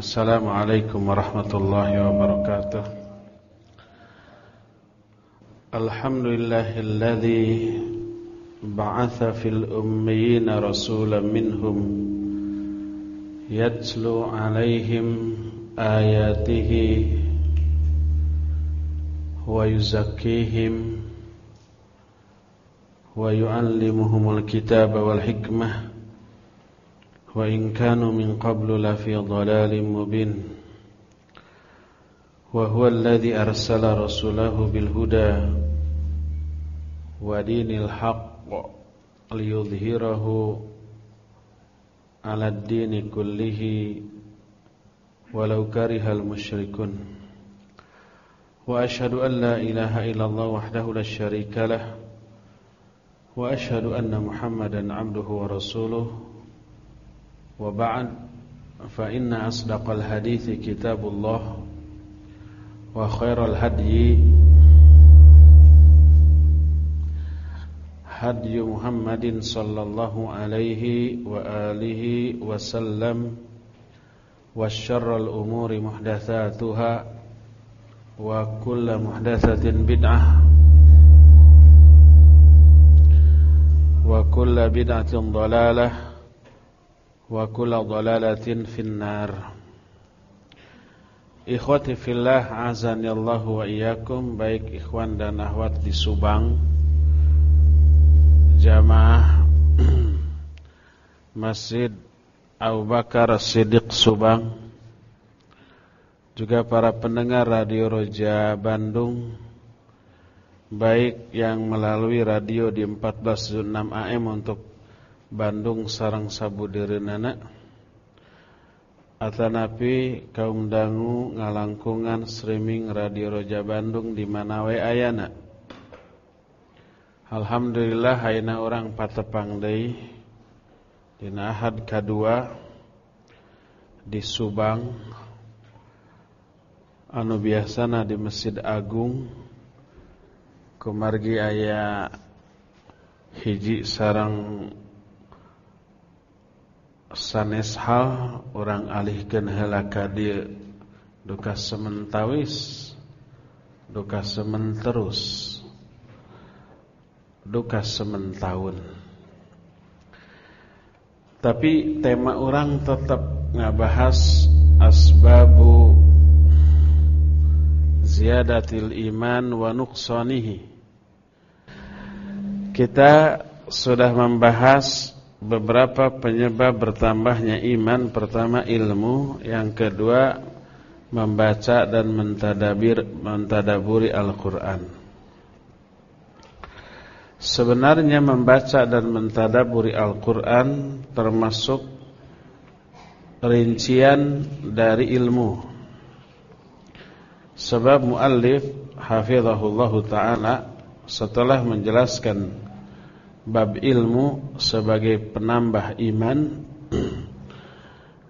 السلام عليكم ورحمة الله وبركاته. الحمد لله الذي بعث في الأميين رسولا منهم يتلو عليهم آياته ويزكيهم ويعلمهم الكتاب والحكمة وإن كانوا من قبل لفي ضلال مبين وهو الذي أرسل رسوله بالهدى ودين الحق ليظهره على الدين كله ولو كره المشركون. وأشهد أن لا إله إلا الله وحده لا شريك له وأشهد أن محمدا عبده ورسوله وبعد فإن أصدق الحديث كتاب الله وخير الهدي هدي محمد صلى الله عليه وآله وسلم والشر الأمور محدثاتها وكل محدثة بدعة وكل بدعة ضلالة wa kulla dhalalatin finnar. Ikhwati fillah azanillahu wa iyyakum. Baik ikhwan dan akhwat di Subang. Jamaah Masjid Abu Bakar Siddiq Subang. Juga para pendengar Radio Roja Bandung. Baik yang melalui radio di 14.6 AM untuk Bandung sarang sabudireunana Atanapi kaum dangu ngalangkungan streaming Radio Roja Bandung di mana we ayana? Alhamdulillah hayana orang patepang deui. Dina ahad kadua di Subang. Anu biasana di Masjid Agung. Kumargi aya hiji sarang sanes hal orang alihkan helaka dia duka sementawis duka sementerus duka sementahun tapi tema orang tetap ngabahas asbabu ziyadatil iman wa nuqsanihi. Kita sudah membahas beberapa penyebab bertambahnya iman. Pertama ilmu. Yang kedua Membaca dan mentadabir Mentadaburi Al-Quran. Sebenarnya membaca dan mentadaburi Al-Quran Termasuk Rincian dari ilmu. Sebab muallif Hafizahullah Ta'ala Setelah menjelaskan bab ilmu sebagai penambah iman.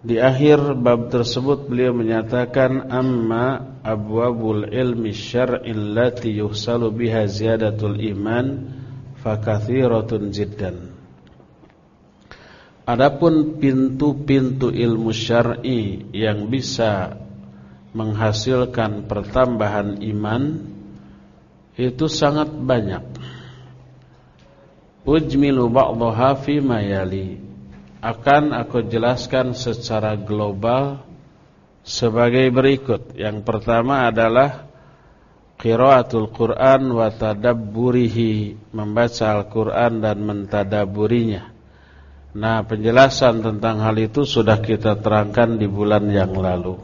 Di akhir bab tersebut beliau menyatakan amma abwabul ilmi syar'i allati yuhsalu biha ziyadatul iman fakathiratun jiddan. Adapun pintu-pintu ilmu syar'i yang bisa menghasilkan pertambahan iman itu sangat banyak Ujmilu ba'daha fi mayali Akan aku jelaskan secara global sebagai berikut. Yang pertama adalah qiraatul Quran wa tadabburihi, membaca Al-Qur'an dan mentadaburinya. Nah, penjelasan tentang hal itu sudah kita terangkan di bulan yang lalu.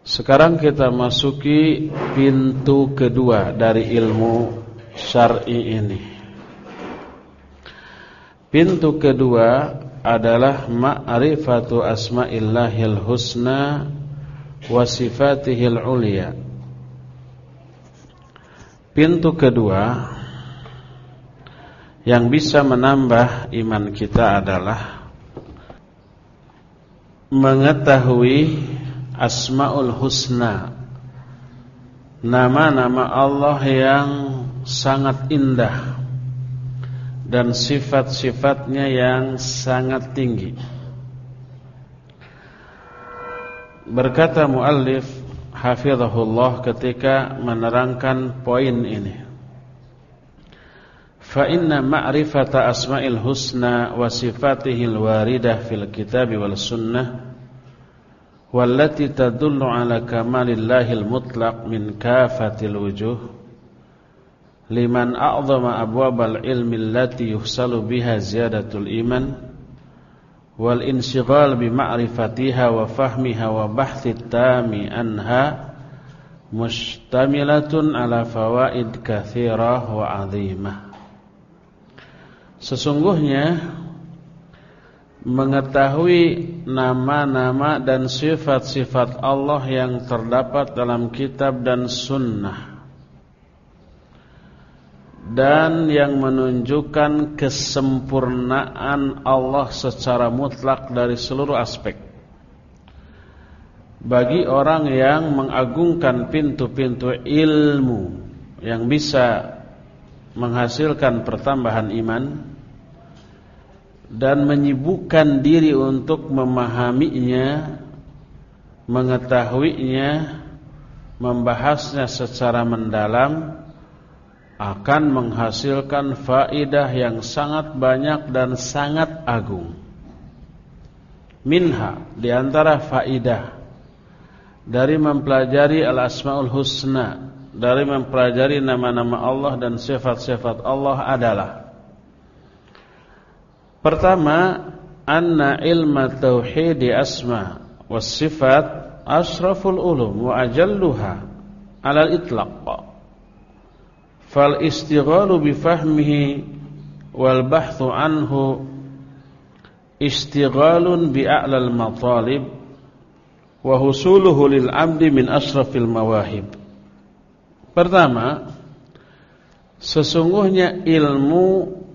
Sekarang kita masuki pintu kedua dari ilmu syar'i ini. Pintu kedua adalah ma'rifatu asma'illahil husna wa sifatihil ulia. Pintu kedua yang bisa menambah iman kita adalah mengetahui asmaul husna nama-nama Allah yang sangat indah dan sifat-sifatnya yang sangat tinggi. Berkata muallif hafizahullah ketika menerangkan poin ini. Fa inna ma'rifata asma'il husna wa sifatihil waridah fil kitab wal sunnah wallati tadullu ala kamalillahil mutlaq min kafatil wujuh liman a'zama abwabal ilmi allati yuhsalu biha ziyadatul iman wal insyighal bi ma'rifatiha wa fahmiha wa bahthi tami anha mustamilatun ala fawaid katsirah wa 'azimah Sesungguhnya mengetahui nama-nama dan sifat-sifat Allah yang terdapat dalam kitab dan sunnah dan yang menunjukkan kesempurnaan Allah secara mutlak dari seluruh aspek. Bagi orang yang mengagungkan pintu-pintu ilmu yang bisa menghasilkan pertambahan iman dan menyibukkan diri untuk memahaminya, mengetahuinya, membahasnya secara mendalam akan menghasilkan faidah yang sangat banyak dan sangat agung. Minha di antara faidah dari mempelajari al-asmaul husna, dari mempelajari nama-nama Allah dan sifat-sifat Allah adalah Pertama, anna ilma tauhid asma was sifat asraful ulum wa ajalluha alal itlaq fal istighalu bi fahmihi wal bahthu anhu istighalun bi a'lal matalib wa husuluhu lil amdi min asrafil mawahib. Pertama sesungguhnya ilmu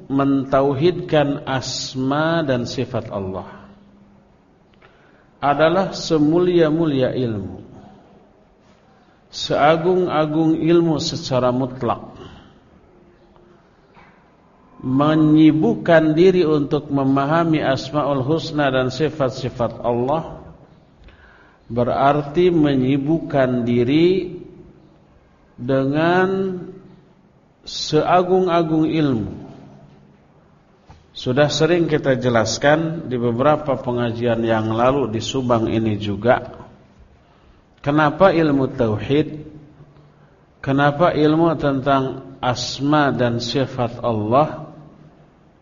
mentauhidkan asma dan sifat Allah adalah semulia-mulia ilmu seagung-agung ilmu secara mutlak menyibukkan diri untuk memahami asmaul husna dan sifat-sifat Allah berarti menyibukkan diri dengan seagung-agung ilmu. Sudah sering kita jelaskan di beberapa pengajian yang lalu di Subang ini juga. Kenapa ilmu tauhid? Kenapa ilmu tentang asma dan sifat Allah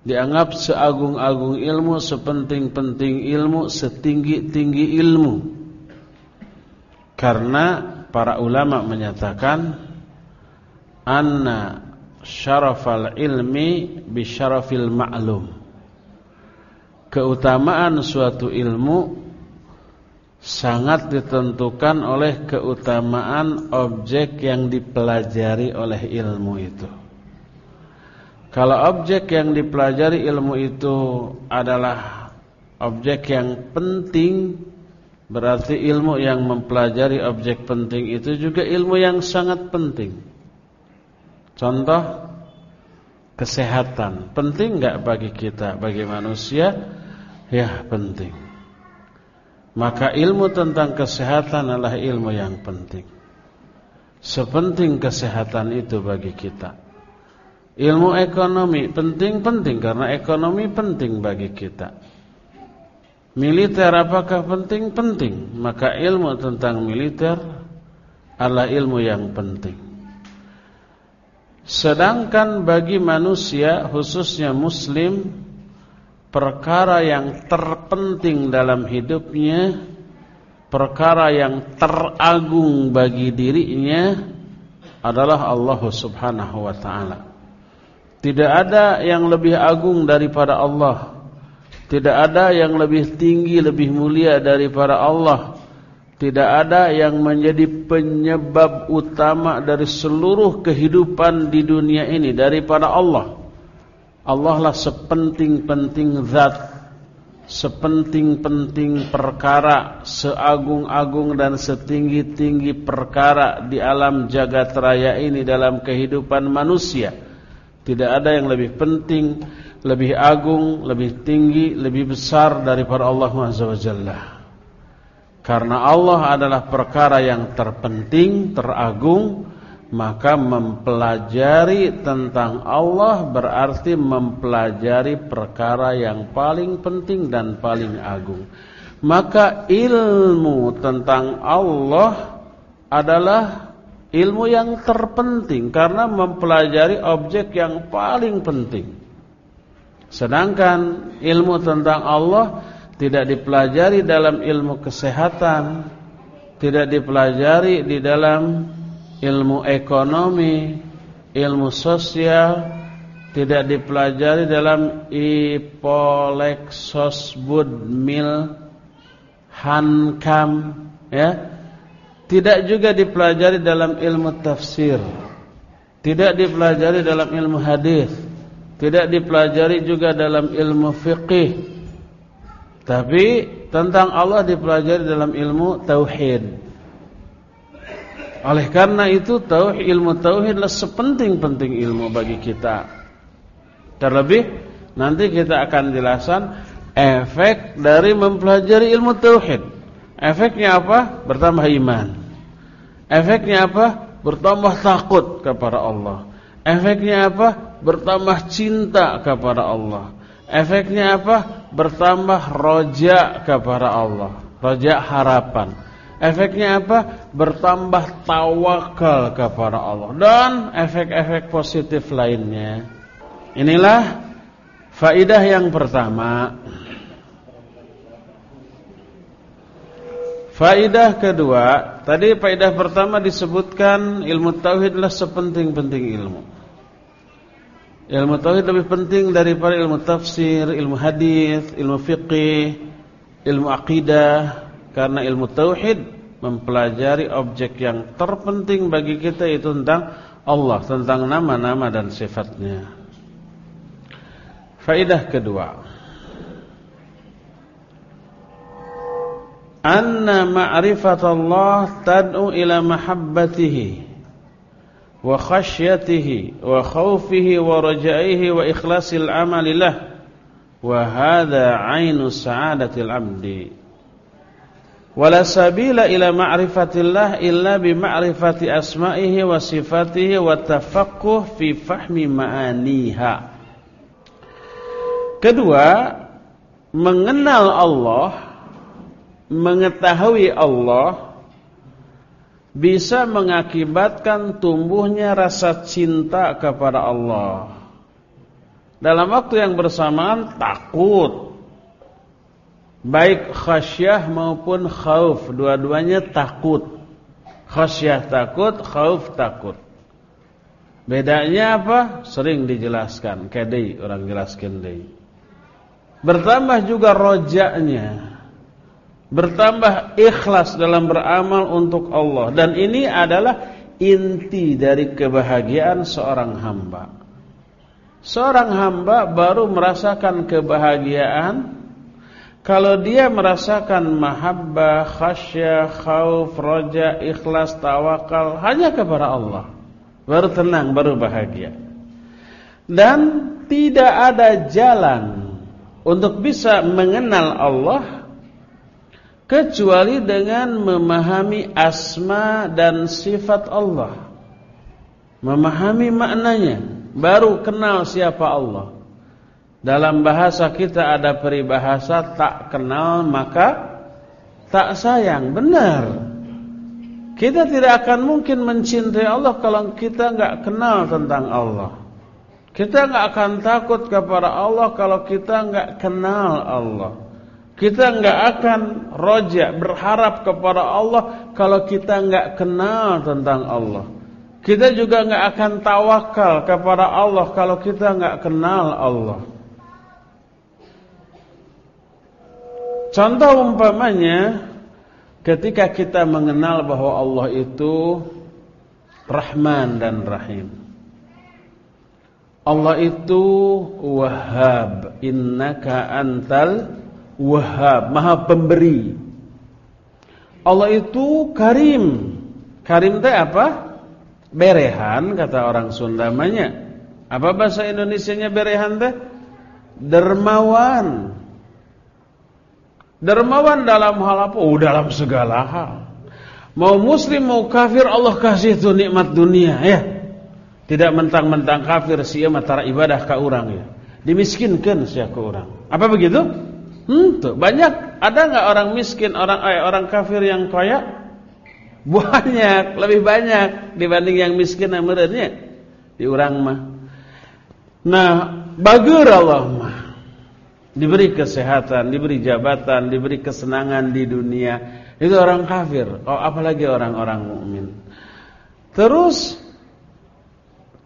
dianggap seagung-agung ilmu, sepenting-penting ilmu, setinggi-tinggi ilmu. Karena para ulama menyatakan anna syarafal ilmi bi syarafil ma'lum. Keutamaan suatu ilmu sangat ditentukan oleh keutamaan objek yang dipelajari oleh ilmu itu. Kalau objek yang dipelajari ilmu itu adalah objek yang penting, berarti ilmu yang mempelajari objek penting itu juga ilmu yang sangat penting. Contoh kesehatan, penting enggak bagi kita, bagi manusia? Ya, penting. Maka ilmu tentang kesehatan adalah ilmu yang penting. Sepenting kesehatan itu bagi kita. Ilmu ekonomi penting-penting karena ekonomi penting bagi kita. Militer apakah penting? Penting. Maka ilmu tentang militer adalah ilmu yang penting. Sedangkan bagi manusia khususnya muslim perkara yang terpenting dalam hidupnya, perkara yang teragung bagi dirinya adalah Allah Subhanahu wa taala. Tidak ada yang lebih agung daripada Allah. Tidak ada yang lebih tinggi, lebih mulia daripada Allah. Tidak ada yang menjadi penyebab utama dari seluruh kehidupan di dunia ini Daripada Allah. Allah lah sepenting-penting zat Sepenting-penting perkara Seagung-agung dan setinggi-tinggi perkara Di alam jagat raya ini dalam kehidupan manusia tidak ada yang lebih penting, lebih agung, lebih tinggi, lebih besar daripada Allah wa Karena Allah adalah perkara yang terpenting, teragung, maka mempelajari tentang Allah berarti mempelajari perkara yang paling penting dan paling agung. Maka ilmu tentang Allah adalah ilmu yang terpenting karena mempelajari objek yang paling penting. Sedangkan ilmu tentang Allah tidak dipelajari dalam ilmu kesehatan, tidak dipelajari di dalam ilmu ekonomi, ilmu sosial, tidak dipelajari dalam ipolek sosbud mil hankam ya tidak juga dipelajari dalam ilmu tafsir tidak dipelajari dalam ilmu hadis tidak dipelajari juga dalam ilmu fiqih tapi tentang Allah dipelajari dalam ilmu tauhid. Oleh karena itu tauhid ilmu tauhid adalah sepenting-penting ilmu bagi kita. Terlebih nanti kita akan jelaskan efek dari mempelajari ilmu tauhid. Efeknya apa? Bertambah iman. Efeknya apa? Bertambah takut kepada Allah. Efeknya apa? Bertambah cinta kepada Allah. Efeknya apa? Bertambah roja kepada Allah. Roja harapan. Efeknya apa? Bertambah tawakal kepada Allah. Dan efek-efek positif lainnya. Inilah faidah yang pertama. Faidah kedua, tadi faidah pertama disebutkan ilmu tauhid adalah sepenting-penting ilmu. Ilmu tauhid lebih penting daripada ilmu tafsir, ilmu hadis, ilmu fiqih, ilmu akidah karena ilmu tauhid mempelajari objek yang terpenting bagi kita itu tentang Allah, tentang nama-nama dan sifatnya. Faidah kedua. anna ma'rifatullah tad'u ila mahabbatihi wa khasyatihi wa khawfihi wa rajaihi wa ikhlasil amalilah wa hadha 'ainu sa'adatil 'abdi. Wala sabila ila ma'rifatillah illa bi ma'rifati asma'ihi wa sifatihi wa tafaqquh fi fahmi ma'aniha. Kedua mengenal Allah mengetahui Allah bisa mengakibatkan tumbuhnya rasa cinta kepada Allah. Dalam waktu yang bersamaan takut. Baik khasyah maupun khauf, dua-duanya takut. Khasyah takut, khauf takut. Bedanya apa? Sering dijelaskan. Kedai orang jelaskan deh. Bertambah juga rojaknya bertambah ikhlas dalam beramal untuk Allah dan ini adalah inti dari kebahagiaan seorang hamba. Seorang hamba baru merasakan kebahagiaan kalau dia merasakan mahabbah, khasyah, khauf, roja, ikhlas, tawakal hanya kepada Allah. Baru tenang, baru bahagia. Dan tidak ada jalan untuk bisa mengenal Allah kecuali dengan memahami asma dan sifat Allah. Memahami maknanya, baru kenal siapa Allah. Dalam bahasa kita ada peribahasa tak kenal maka tak sayang. Benar. Kita tidak akan mungkin mencintai Allah kalau kita nggak kenal tentang Allah. Kita nggak akan takut kepada Allah kalau kita nggak kenal Allah. Kita nggak akan roja berharap kepada Allah kalau kita nggak kenal tentang Allah. Kita juga nggak akan tawakal kepada Allah kalau kita nggak kenal Allah. Contoh umpamanya ketika kita mengenal bahwa Allah itu Rahman dan Rahim. Allah itu Wahhab, innaka antal Wahab, Maha Pemberi. Allah itu Karim. Karim itu apa? Berehan kata orang Sunda namanya. Apa bahasa Indonesianya berehan teh? Dermawan. Dermawan dalam hal apa? Oh, dalam segala hal. Mau muslim mau kafir Allah kasih itu nikmat dunia ya. Tidak mentang-mentang kafir sia matara ibadah ka urang ya. Dimiskinkan sia ka urang. Apa begitu? Hmm, tuh. Banyak ada nggak orang miskin, orang eh, orang kafir yang kaya? Banyak, lebih banyak dibanding yang miskin yang merenya di urang mah. Nah, bagur Allah mah. Diberi kesehatan, diberi jabatan, diberi kesenangan di dunia. Itu orang kafir. Oh, apalagi orang-orang mukmin. Terus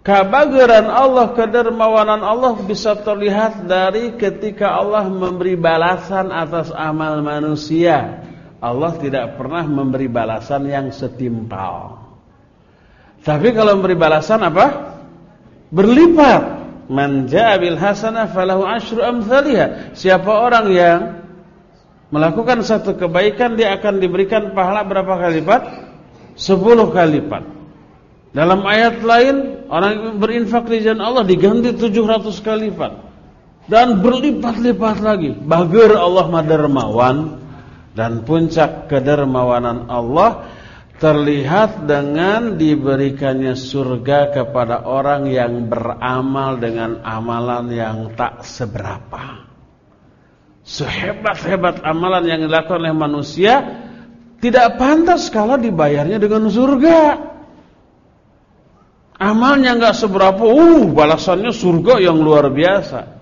kebaguran Allah, kedermawanan Allah bisa terlihat dari ketika Allah memberi balasan atas amal manusia. Allah tidak pernah memberi balasan yang setimpal. Tapi kalau memberi balasan apa? Berlipat. Man jaa hasanah falahu asyru amsalihha. Siapa orang yang melakukan satu kebaikan dia akan diberikan pahala berapa kali lipat? Sepuluh kali lipat. Dalam ayat lain orang yang berinfak di jalan Allah diganti 700 kali lipat. Dan berlipat-lipat lagi. Bager Allah madermawan dan puncak kedermawanan Allah terlihat dengan diberikannya surga kepada orang yang beramal dengan amalan yang tak seberapa. Sehebat-hebat amalan yang dilakukan oleh manusia tidak pantas kalau dibayarnya dengan surga. Amalnya nggak seberapa, uh balasannya surga yang luar biasa.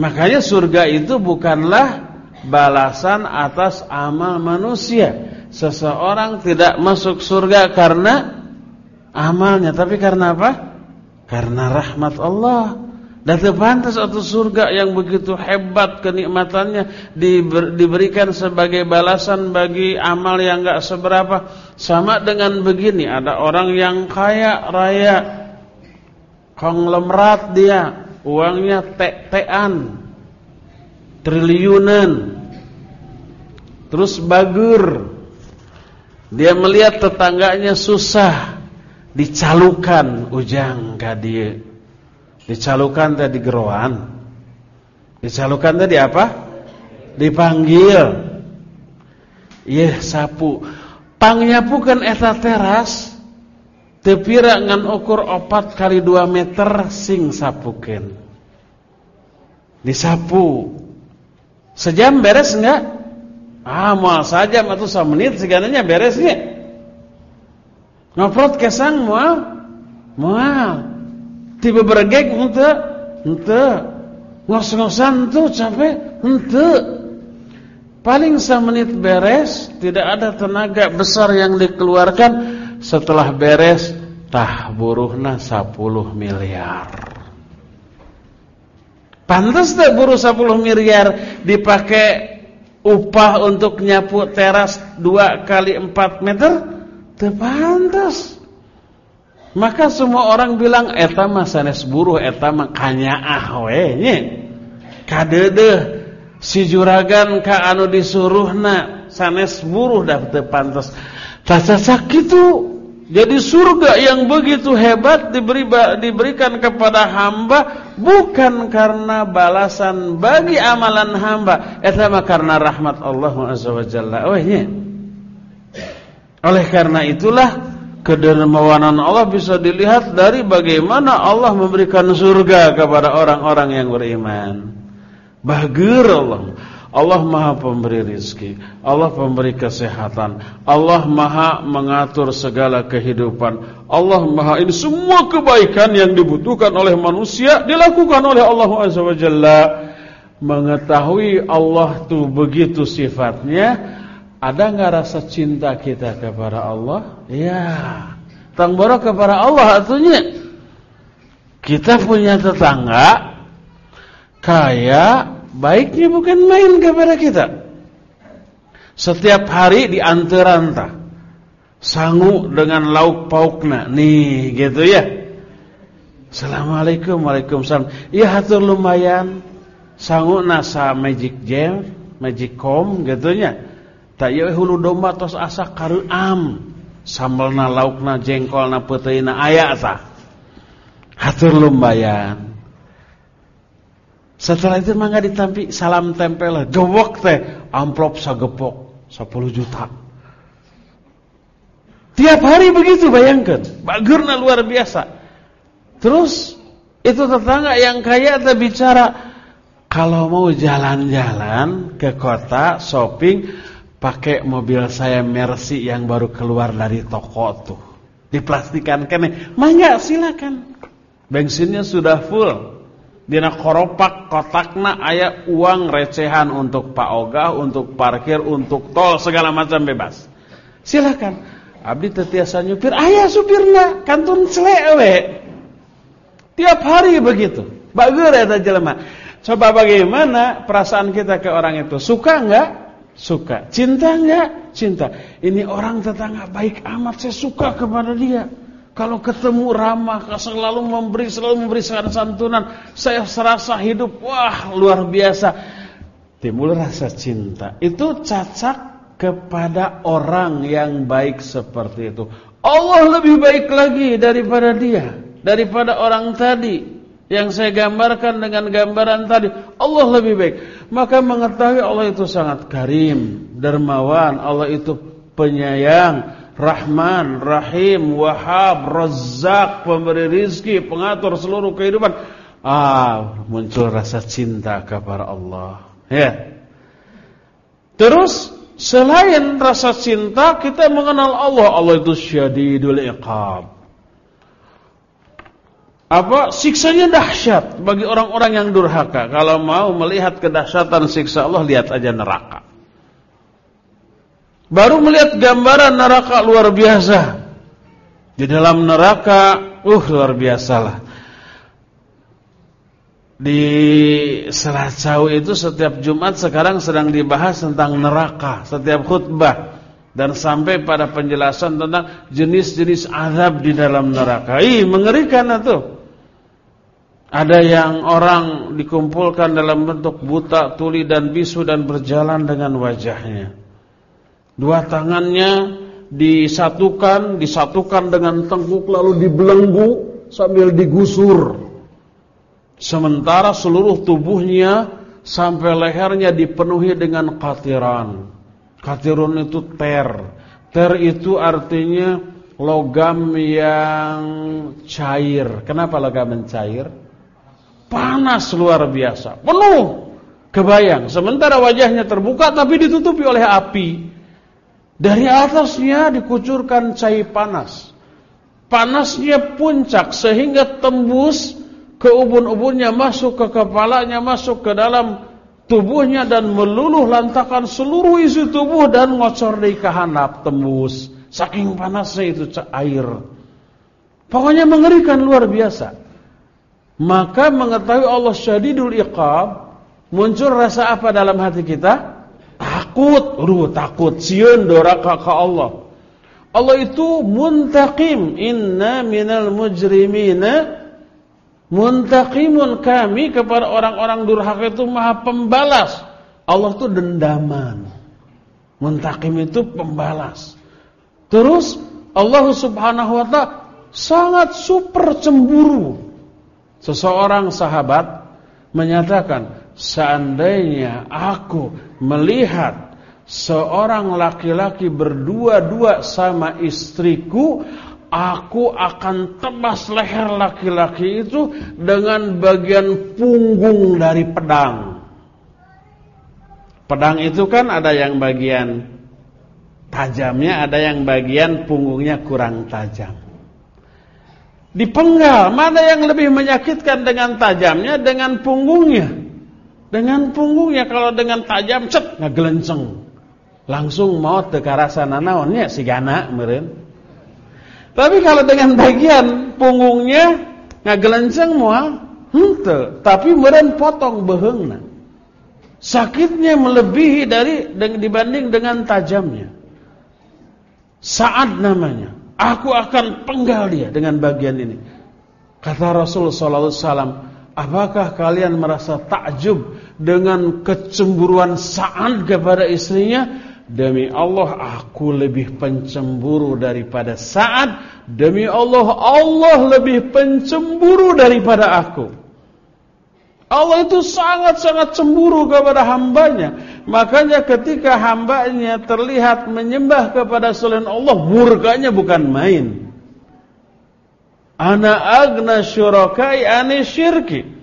Makanya surga itu bukanlah balasan atas amal manusia. Seseorang tidak masuk surga karena amalnya, tapi karena apa? Karena rahmat Allah. Dan terpantas atau surga yang begitu hebat kenikmatannya diber, diberikan sebagai balasan bagi amal yang enggak seberapa. Sama dengan begini, ada orang yang kaya raya, konglomerat dia, uangnya tek-tekan, triliunan terus bagur dia melihat tetangganya susah dicalukan ujang ka dia dicalukan tadi geroan. Dicalukan tadi apa? Dipanggil. Iya sapu. Pangnyapukan eta teras tepira ngan ukur opat kali dua meter sing sapuken disapu. Sejam beres enggak? Ah, mau saja atau semenit segananya beresnya. Ngoprot kesang mual, mual. Tiba bergeg ente, ente. Ngos-ngosan tuh capek, ente. Paling semenit beres, tidak ada tenaga besar yang dikeluarkan. Setelah beres, tah buruhna 10 miliar. Pantas tak buruh 10 miliar dipakai upah untuk nyapu teras 2 kali 4 meter? Terpantas. Maka semua orang bilang eta mah sanes buruh eta mah kanyaah we nya. Si juragan ka anu disuruhna sanes buruh dah teu pantes. Tacacak kitu jadi surga yang begitu hebat diberi, diberikan kepada hamba bukan karena balasan bagi amalan hamba, etama karena rahmat Allah Azza wa Jalla. Oleh karena itulah kedermawanan Allah bisa dilihat dari bagaimana Allah memberikan surga kepada orang-orang yang beriman. Bahagia Allah. Allah maha pemberi rizki. Allah pemberi kesehatan. Allah maha mengatur segala kehidupan. Allah maha ini semua kebaikan yang dibutuhkan oleh manusia Dilakukan oleh Allah Azza wa Jalla. Mengetahui Allah itu begitu sifatnya Ada nggak rasa cinta kita kepada Allah? Ya Tangbara kepada Allah artinya Kita punya tetangga Kaya baiknya bukan main kepada kita. Setiap hari diantar-antar. Sangu dengan lauk paukna. Nih, gitu ya. Assalamualaikum, Waalaikumsalam. Iya hatur lumayan. Sangu nasa magic jam, magic com, gitunya. Tak iya hulu domba tos asa karuam. Sambalna laukna jengkolna peuteuna aya tah. Hatur lumayan. Setelah itu mangga ditampi salam tempel gowok teh amplop sagepok 10 juta. Tiap hari begitu bayangkan. Bagurna luar biasa. Terus itu tetangga yang kaya ada bicara kalau mau jalan-jalan ke kota shopping pakai mobil saya Mercy yang baru keluar dari toko tuh. Diplastikan kene. Mangga silakan. Bensinnya sudah full. Dina koropak kotakna aya uang recehan untuk Pak Ogah, untuk parkir, untuk tol segala macam bebas. Silakan. Abdi tetiasa nyupir, ayah supirna, kantun selewe. Tiap hari begitu. Bagus ya jelema. Coba bagaimana perasaan kita ke orang itu? Suka enggak? Suka. Cinta enggak? Cinta. Ini orang tetangga baik amat, saya suka kepada dia. Kalau ketemu ramah, selalu memberi, selalu memberi santunan, saya serasa hidup, wah luar biasa. Timbul rasa cinta. Itu cacak kepada orang yang baik seperti itu. Allah lebih baik lagi daripada dia, daripada orang tadi yang saya gambarkan dengan gambaran tadi. Allah lebih baik. Maka mengetahui Allah itu sangat karim, dermawan, Allah itu penyayang, Rahman, Rahim, Wahab, Razak, pemberi rizki, pengatur seluruh kehidupan. Ah, muncul rasa cinta kepada Allah. Ya. Terus selain rasa cinta, kita mengenal Allah. Allah itu syadidul iqab. Apa siksanya dahsyat bagi orang-orang yang durhaka. Kalau mau melihat kedahsyatan siksa Allah, lihat aja neraka. Baru melihat gambaran neraka luar biasa. Di dalam neraka, uh luar biasalah. Di Selacau itu setiap Jumat sekarang sedang dibahas tentang neraka, setiap khutbah dan sampai pada penjelasan tentang jenis-jenis azab di dalam neraka. Ih, mengerikan itu. Ada yang orang dikumpulkan dalam bentuk buta, tuli dan bisu dan berjalan dengan wajahnya. Dua tangannya disatukan, disatukan dengan tengkuk lalu dibelenggu sambil digusur. Sementara seluruh tubuhnya sampai lehernya dipenuhi dengan katiran. Katirun itu ter. Ter itu artinya logam yang cair. Kenapa logam yang cair? Panas luar biasa, penuh. Kebayang, sementara wajahnya terbuka tapi ditutupi oleh api. Dari atasnya dikucurkan cai panas. Panasnya puncak sehingga tembus ke ubun-ubunnya, masuk ke kepalanya, masuk ke dalam tubuhnya dan meluluh lantakan seluruh isi tubuh dan ngocor di kahanap tembus. Saking panasnya itu air. Pokoknya mengerikan luar biasa. Maka mengetahui Allah syadidul iqab, muncul rasa apa dalam hati kita? Takut, ru takut, sieun doraka ka Allah. Allah itu muntaqim, inna minal mujrimina muntaqimun kami kepada orang-orang durhaka itu maha pembalas. Allah itu dendaman. Muntaqim itu pembalas. Terus Allah Subhanahu wa taala sangat super cemburu. Seseorang sahabat menyatakan, seandainya aku melihat seorang laki-laki berdua-dua sama istriku, aku akan tebas leher laki-laki itu dengan bagian punggung dari pedang. Pedang itu kan ada yang bagian tajamnya, ada yang bagian punggungnya kurang tajam. Dipenggal, mana yang lebih menyakitkan dengan tajamnya, dengan punggungnya? Dengan punggungnya kalau dengan tajam cet ngagelenceng. Langsung maut teu karasa nanaonnya si gana meureun. Tapi kalau dengan bagian punggungnya ngagelenceng moal henteu, tapi meureun potong beheungna. Sakitnya melebihi dari dibanding dengan tajamnya. Saat namanya. Aku akan penggal dia dengan bagian ini. Kata Rasul sallallahu alaihi Apakah kalian merasa takjub dengan kecemburuan Sa'ad kepada istrinya? Demi Allah aku lebih pencemburu daripada Sa'ad. Demi Allah Allah lebih pencemburu daripada aku. Allah itu sangat-sangat cemburu kepada hambanya. Makanya ketika hambanya terlihat menyembah kepada selain Allah, murkanya bukan main. Ana agna syurakai ani syirki.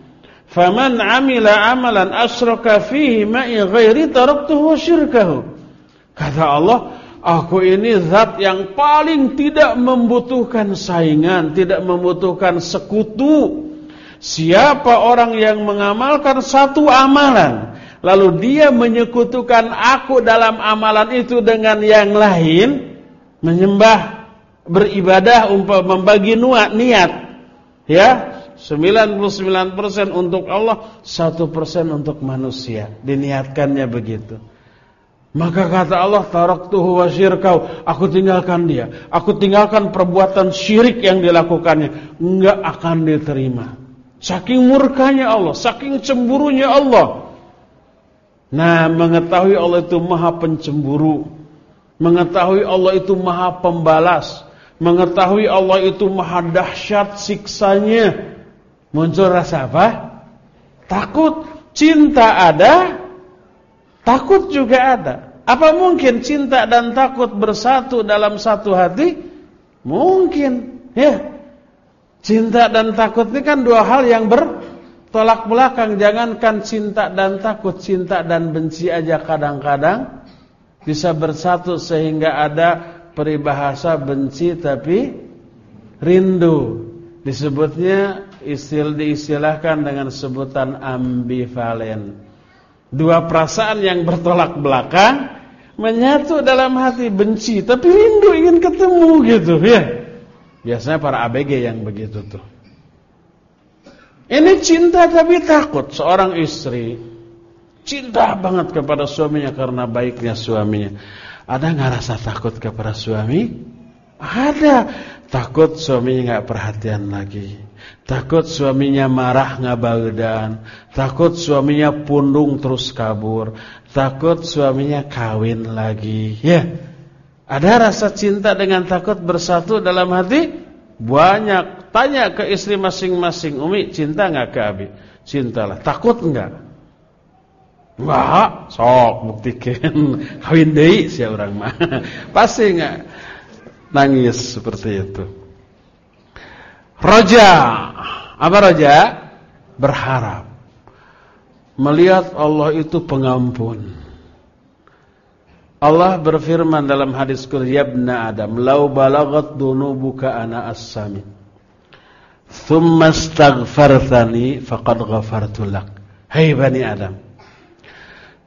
Faman amila amalan asyraka fihi ma'i ghairi taraktuhu syirkahu. Kata Allah, aku ini zat yang paling tidak membutuhkan saingan, tidak membutuhkan sekutu. Siapa orang yang mengamalkan satu amalan lalu dia menyekutukan aku dalam amalan itu dengan yang lain, menyembah, beribadah, membagi niat, ya, 99% untuk Allah, 1% untuk manusia. Diniatkannya begitu. Maka kata Allah, taraktuhu wa syirkau, aku tinggalkan dia. Aku tinggalkan perbuatan syirik yang dilakukannya, enggak akan diterima. Saking murkanya Allah, saking cemburunya Allah. Nah, mengetahui Allah itu maha pencemburu. Mengetahui Allah itu maha pembalas. Mengetahui Allah itu maha dahsyat siksanya. Muncul rasa apa? Takut. Cinta ada, takut juga ada. Apa mungkin cinta dan takut bersatu dalam satu hati? Mungkin, ya. Cinta dan takut ini kan dua hal yang ber tolak belakang. Jangankan cinta dan takut cinta dan benci aja kadang-kadang bisa bersatu sehingga ada peribahasa benci tapi rindu. Disebutnya istil diistilahkan dengan sebutan ambivalen dua perasaan yang bertolak belakang menyatu dalam hati benci tapi rindu ingin ketemu gitu ya biasanya para ABG yang begitu tuh ini cinta tapi takut seorang istri cinta banget kepada suaminya karena baiknya suaminya. Ada nggak rasa takut kepada suami? Ada. Takut suaminya nggak perhatian lagi. Takut suaminya marah nggak badan. Takut suaminya pundung terus kabur. Takut suaminya kawin lagi. Ya. Ada rasa cinta dengan takut bersatu dalam hati? Banyak tanya ke istri masing-masing, Umi cinta nggak ke Abi? Cintalah. Takut nggak? Wah, sok buktikan. Kawin deui sia urang mah. Pasti nggak nangis seperti itu. Roja, apa roja? Berharap melihat Allah itu pengampun. Allah berfirman dalam hadis qudsi yabna adam law balagat dunubuka ana as-sami thumma astaghfartani faqad ghafartu lak. Hai bani adam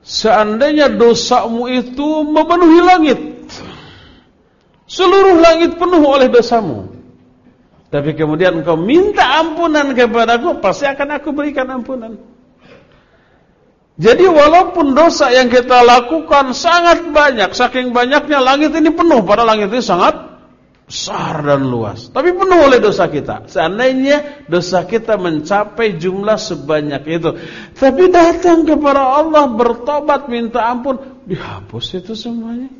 seandainya dosamu itu memenuhi langit seluruh langit penuh oleh dosamu tapi kemudian engkau minta ampunan kepadaku pasti akan aku berikan ampunan jadi walaupun dosa yang kita lakukan sangat banyak, saking banyaknya langit ini penuh, pada langit ini sangat besar dan luas. Tapi penuh oleh dosa kita. Seandainya dosa kita mencapai jumlah sebanyak itu. Tapi datang kepada Allah bertobat minta ampun, dihapus itu semuanya.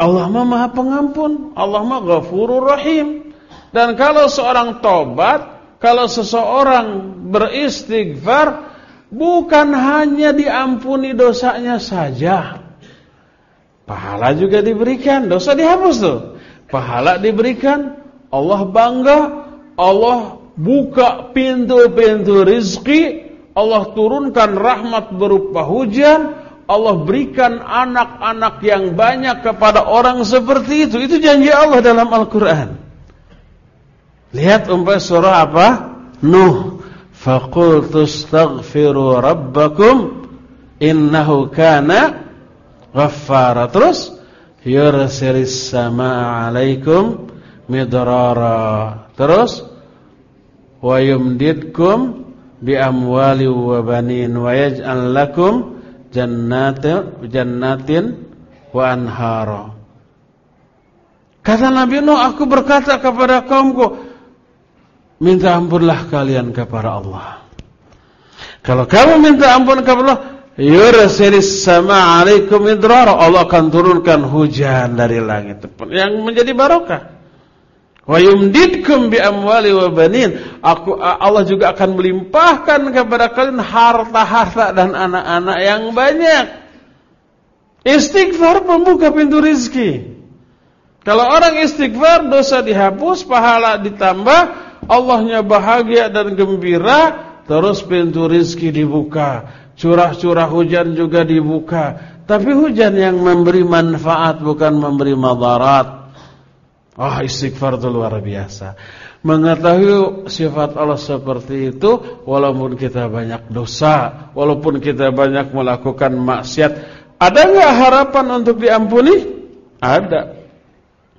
Allah mah maha pengampun, Allah mah ghafurur rahim. Dan kalau seorang tobat, kalau seseorang beristighfar, Bukan hanya diampuni dosanya saja. Pahala juga diberikan, dosa dihapus tuh. Pahala diberikan, Allah bangga, Allah buka pintu-pintu rizki, Allah turunkan rahmat berupa hujan, Allah berikan anak-anak yang banyak kepada orang seperti itu. Itu janji Allah dalam Al-Quran. Lihat umpah surah apa? Nuh. Faqultu astaghfiru rabbakum innahu kana ghaffara. Terus yursilis samaa 'alaikum midrara. Terus wa yumdidkum bi amwali wa banin wa yaj'al lakum jannatin jannatin wa anhara. Kata Nabi Nuh, aku berkata kepada kaumku, minta ampunlah kalian kepada Allah. Kalau kamu minta ampun kepada Allah, yursilis sama alaikum idrar, Allah akan turunkan hujan dari langit yang menjadi barokah. Wa yumdidkum bi amwali wa banin. Aku Allah juga akan melimpahkan kepada kalian harta-harta dan anak-anak yang banyak. Istighfar pembuka pintu rizki. Kalau orang istighfar dosa dihapus, pahala ditambah, Allahnya bahagia dan gembira, terus pintu rizki dibuka, curah-curah hujan juga dibuka. Tapi hujan yang memberi manfaat bukan memberi madarat. Oh istighfar itu luar biasa. Mengetahui sifat Allah seperti itu, walaupun kita banyak dosa, walaupun kita banyak melakukan maksiat, ada nggak harapan untuk diampuni? Ada.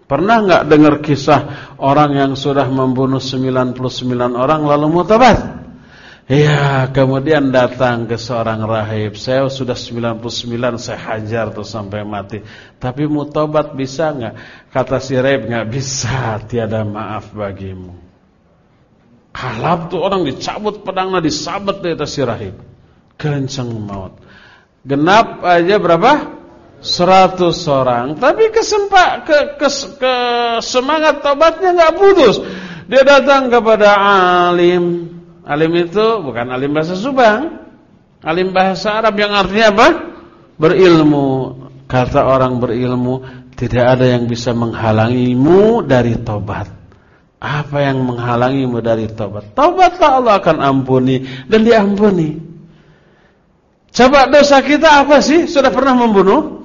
Pernah nggak dengar kisah orang yang sudah membunuh 99 orang lalu mutabat? Ya, kemudian datang ke seorang rahib. Saya sudah 99 saya hajar tuh sampai mati. Tapi mutabat bisa nggak? Kata si rahib nggak bisa. Tiada maaf bagimu. Kalap tuh orang dicabut pedangnya disabet deh si rahib. Kenceng maut. Genap aja berapa? Seratus orang, tapi kesempat ke, ke, ke semangat tobatnya nggak putus. Dia datang kepada alim. Alim itu bukan alim bahasa Subang, alim bahasa Arab yang artinya apa? Berilmu. Kata orang berilmu, tidak ada yang bisa menghalangimu dari tobat. Apa yang menghalangimu dari tobat? Tobatlah Allah akan ampuni dan diampuni. Coba dosa kita apa sih? Sudah pernah membunuh?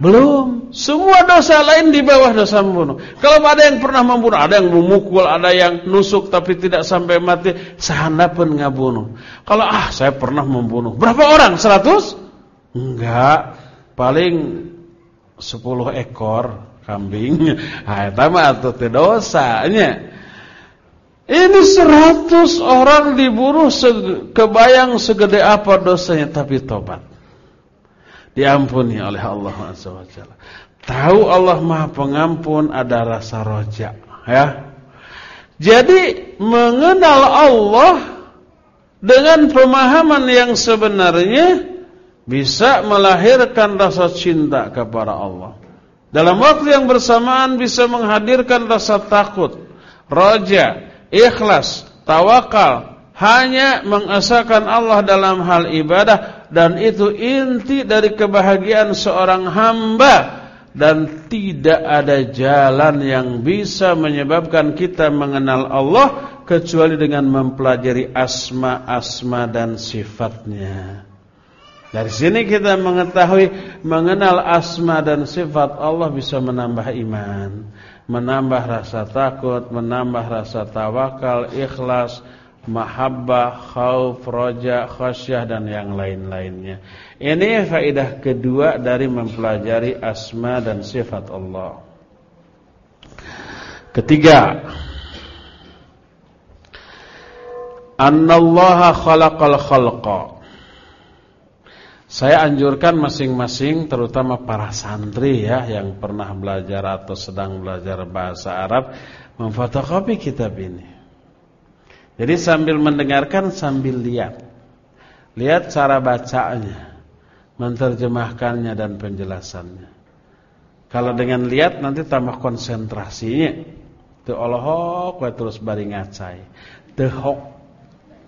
Belum. Semua dosa lain di bawah dosa membunuh. Kalau ada yang pernah membunuh, ada yang memukul, ada yang nusuk tapi tidak sampai mati, sahanda pun nggak bunuh. Kalau ah saya pernah membunuh. Berapa orang? Seratus? Enggak. Paling sepuluh ekor kambing. Ah itu mah atuh dosanya. Ini seratus orang dibunuh kebayang segede apa dosanya tapi tobat diampuni oleh Allah SWT. Tahu Allah Maha Pengampun ada rasa roja, ya. Jadi mengenal Allah dengan pemahaman yang sebenarnya bisa melahirkan rasa cinta kepada Allah. Dalam waktu yang bersamaan bisa menghadirkan rasa takut, roja, ikhlas, tawakal, hanya mengesahkan Allah dalam hal ibadah dan itu inti dari kebahagiaan seorang hamba dan tidak ada jalan yang bisa menyebabkan kita mengenal Allah kecuali dengan mempelajari asma-asma dan sifatnya. Dari sini kita mengetahui mengenal asma dan sifat Allah bisa menambah iman, menambah rasa takut, menambah rasa tawakal, ikhlas, mahabbah, khauf, roja, khasyah dan yang lain-lainnya. Ini faedah kedua dari mempelajari asma dan sifat Allah. Ketiga, Annallaha khalaqal khalqa. Saya anjurkan masing-masing terutama para santri ya yang pernah belajar atau sedang belajar bahasa Arab memfotokopi kitab ini. Jadi sambil mendengarkan sambil lihat. Lihat cara bacanya, menterjemahkannya dan penjelasannya. Kalau dengan lihat nanti tambah konsentrasinya. Teu Allah kue terus bari ngacai. Teu hok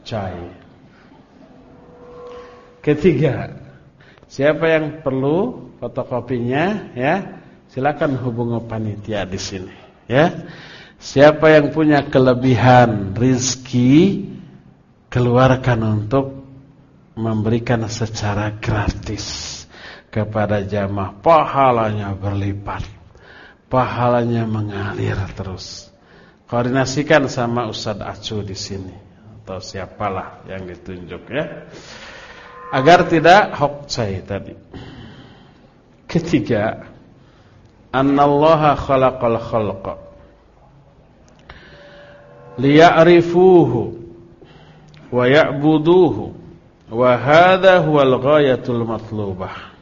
cai. Ketiga, siapa yang perlu fotokopinya ya, silakan hubungi panitia di sini ya. Siapa yang punya kelebihan rizki Keluarkan untuk Memberikan secara gratis Kepada jamaah. Pahalanya berlipat Pahalanya mengalir terus. Koordinasikan sama Ustadz Acu di sini Atau siapalah yang ditunjuk ya. Agar tidak hokcai tadi. Ketiga Annallaha khalaqal khalqa liya'rifuhu wa ya'buduhu wa hadha huwa al-ghayatul matlubah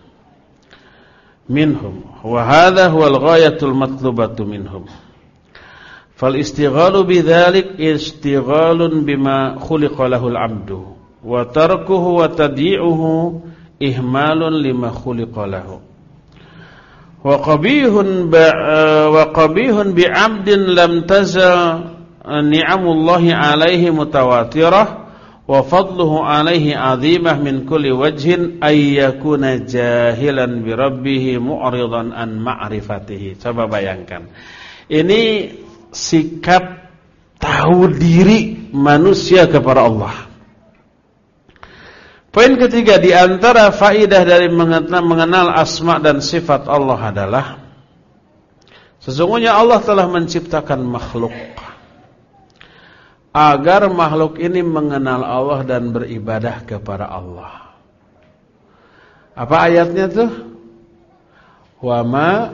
minhum wa hadha huwa al-ghayatul matlubatu minhum fal istighalu bidzalik istighalun bima khuliqa lahul abdu wa tarkuhu wa tadyi'uhu ihmalun lima khuliqa tazal ni'amullahi alaihi mutawatirah wa fadluhu alaihi azimah min kulli wajhin ayyakuna jahilan bi rabbih mu'ridan an ma'rifatihi. Coba bayangkan. Ini sikap tahu diri manusia kepada Allah. Poin ketiga di antara faidah dari mengenal asma dan sifat Allah adalah sesungguhnya Allah telah menciptakan makhluk agar makhluk ini mengenal Allah dan beribadah kepada Allah. Apa ayatnya tuh? Wa ma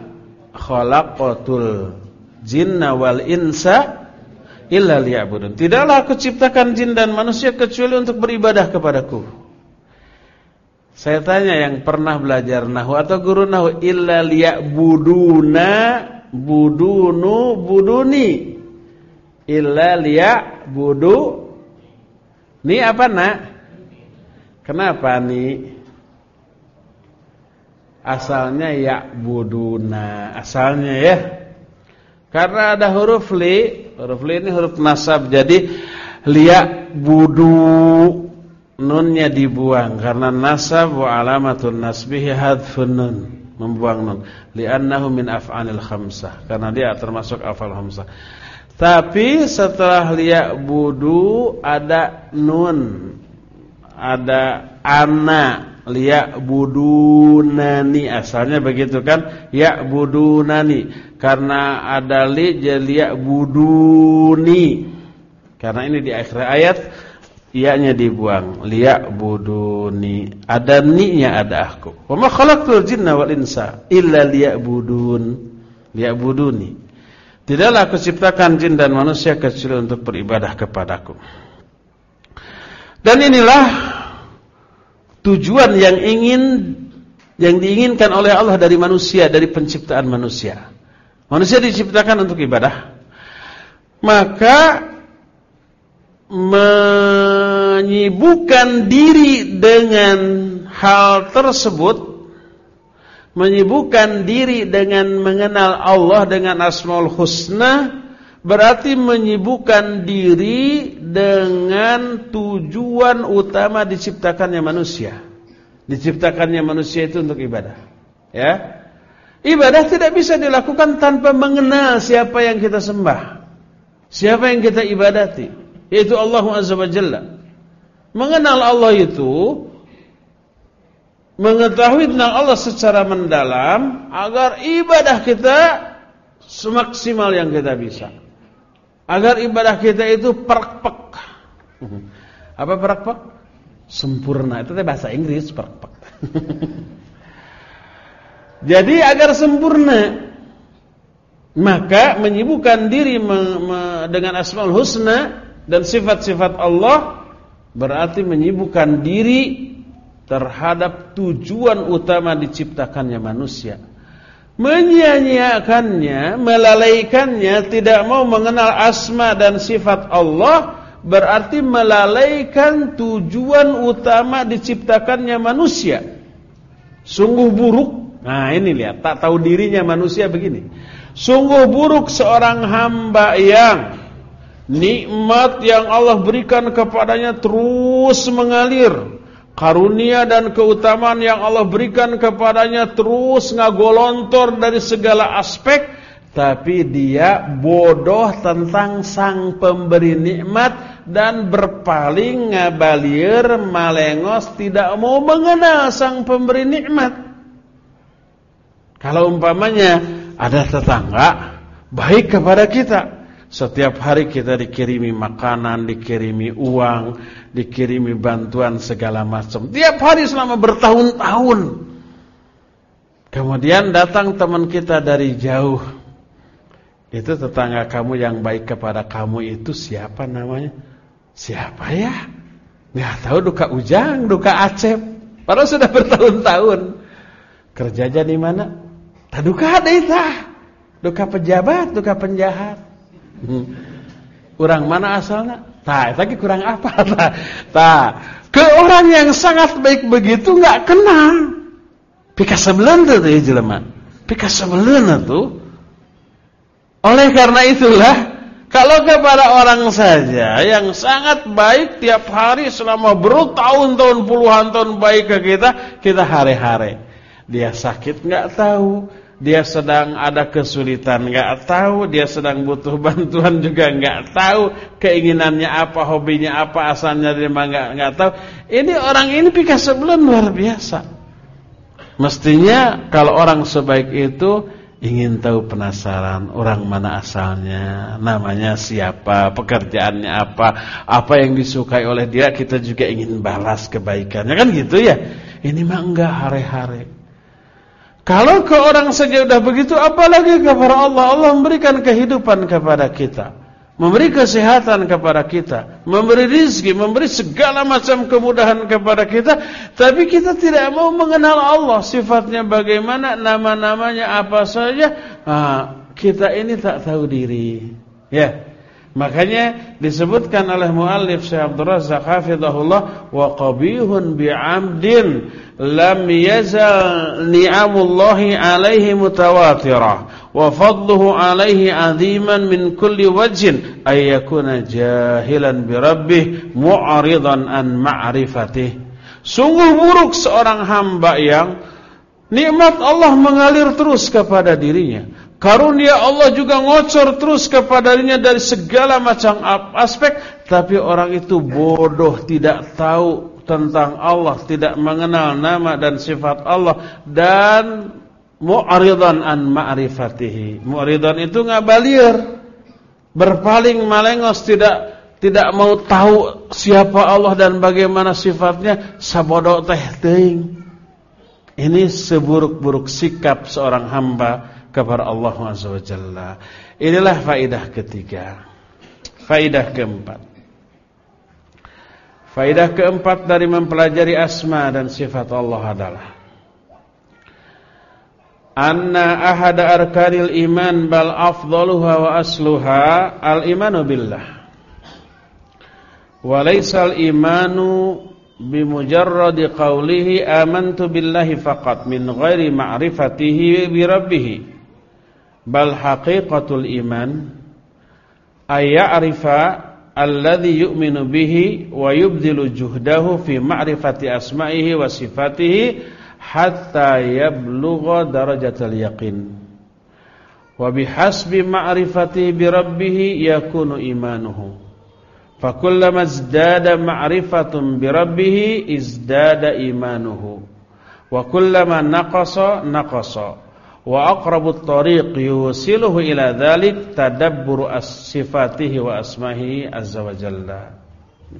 khalaqatul jinna wal insa illa liya'budun. Tidaklah aku ciptakan jin dan manusia kecuali untuk beribadah kepadaku. Saya tanya yang pernah belajar nahu atau guru nahu illa liya'buduna budunu buduni illa liya budu ni apa nak? Kenapa ni? Asalnya ya buduna asalnya ya. Karena ada huruf li. Huruf li ini huruf nasab. Jadi liya budu nunnya dibuang. Karena nasab wa alamatun nasbihi hadfun nun. Membuang nun. Li'annahu min af'anil khamsah. Karena dia termasuk afal khamsah tapi setelah liya budu ada nun, ada ana, liya budunani asalnya begitu kan? Ya budunani karena ada li jadi liya buduni. Karena ini di akhir ayat ianya dibuang. Liya buduni ada ni-nya ada aku. Wa ma khalaqtul jinna wal insa illa liya'budun. Liya'buduni Tidaklah aku ciptakan jin dan manusia kecuali untuk beribadah kepadaku. Dan inilah tujuan yang ingin yang diinginkan oleh Allah dari manusia, dari penciptaan manusia. Manusia diciptakan untuk ibadah. Maka menyibukkan diri dengan hal tersebut menyibukkan diri dengan mengenal Allah dengan Asmaul Husna berarti menyibukkan diri dengan tujuan utama diciptakannya manusia. Diciptakannya manusia itu untuk ibadah. Ya. Ibadah tidak bisa dilakukan tanpa mengenal siapa yang kita sembah. Siapa yang kita ibadati, yaitu Allah Azza wa. Mengenal Allah itu mengetahui tentang Allah secara mendalam agar ibadah kita semaksimal yang kita bisa. Agar ibadah kita itu perpek. Apa perpek? Sempurna. Itu bahasa Inggris perpek. Jadi agar sempurna maka menyibukkan diri dengan asmaul husna dan sifat-sifat Allah berarti menyibukkan diri terhadap tujuan utama diciptakannya manusia. Menyia-nyiakannya, melalaikannya, tidak mau mengenal asma dan sifat Allah berarti melalaikan tujuan utama diciptakannya manusia. Sungguh buruk. Nah, ini lihat, tak tahu dirinya manusia begini. Sungguh buruk seorang hamba yang nikmat yang Allah berikan kepadanya terus mengalir Karunia dan keutamaan yang Allah berikan kepadanya terus ngagolontor dari segala aspek tapi dia bodoh tentang sang pemberi nikmat dan berpaling ngabalir malengos tidak mau mengenal sang pemberi nikmat. Kalau umpamanya ada tetangga baik kepada kita, setiap hari kita dikirimi makanan, dikirimi uang, dikirimi bantuan segala macam. Tiap hari selama bertahun-tahun. Kemudian datang teman kita dari jauh. Itu tetangga kamu yang baik kepada kamu itu siapa namanya? Siapa ya? Nggak tahu duka Ujang, duka Acep. Padahal sudah bertahun-tahun. Kerjanya di mana? Taduka itu. Duka pejabat, duka penjahat. Hmm. Orang mana asalnya? Tak, lagi kurang apa? Tak, tak. Ke orang yang sangat baik begitu nggak kenal. Pika sebelum tuh ya jelema. Pika sebelum tuh. Oleh karena itulah Kalau kepada orang saja yang sangat baik tiap hari selama bertahun-tahun puluhan tahun baik ke kita, kita hari-hari. Dia sakit nggak tahu, dia sedang ada kesulitan nggak tahu, dia sedang butuh bantuan juga nggak tahu, keinginannya apa, hobinya apa, asalnya dia nggak nggak tahu. Ini orang ini pikir sebelum luar biasa. Mestinya kalau orang sebaik itu ingin tahu penasaran orang mana asalnya, namanya siapa, pekerjaannya apa, apa yang disukai oleh dia, kita juga ingin balas kebaikannya kan gitu ya. Ini mah enggak hari-hari. Kalau ke orang saja sudah begitu, apalagi kepada Allah. Allah memberikan kehidupan kepada kita memberi kesehatan kepada kita, memberi rizki, memberi segala macam kemudahan kepada kita, tapi kita tidak mau mengenal Allah, sifatnya bagaimana, nama-namanya apa saja, nah, kita ini tak tahu diri. Ya. Makanya disebutkan oleh muallif Syekh Abdul Razzaq hafizahullah wa qabihun bi'amdin lam yazal ni'amullahi alaihi mutawatirah wa fadluhu alaihi aziman min kulli wajhin ay yakuna jahilan bi rabbih mu'ridan an ma'rifatih. Sungguh buruk seorang hamba yang nikmat Allah mengalir terus kepada dirinya Karunia Allah juga ngocor terus kepadanya dari segala macam aspek. Tapi orang itu bodoh tidak tahu tentang Allah Tidak mengenal nama dan sifat Allah. Dan mu'aridan an ma'rifatihi. Mu'aridan itu ngabalir. Berpaling malengos tidak tidak mau tahu siapa Allah dan bagaimana sifatnya. Sabodo teh ting. Ini seburuk-buruk sikap seorang hamba kepada Allah Jalla. Inilah faidah ketiga. Faidah keempat. Faidah keempat dari mempelajari asma dan sifat Allah adalah anna ahada arkanil iman bal afdaluha wa asluha al imanu billah. Wa laysa al imanu bimujarradi qawlihi amantu billahi faqat min ghairi ma'rifatihi bi rabbih bal haqiqatul iman ayya'rifa alladhi yu'minu bihi wa yubdilu juhdahu fi ma'rifati asma'ihi wa sifatihi hatta yablugha darajatal yaqin wa bihasbi ma'rifatihi bi rabbih yakunu imanuhu fakullama izdada ma'rifatun bi rabbih izdada imanuhu wa kullama naqasa naqasa Wa aqrabut tariq yusiluhu ila dhalik tadabburu as-sifatihi wa asmahi azza wa jalla.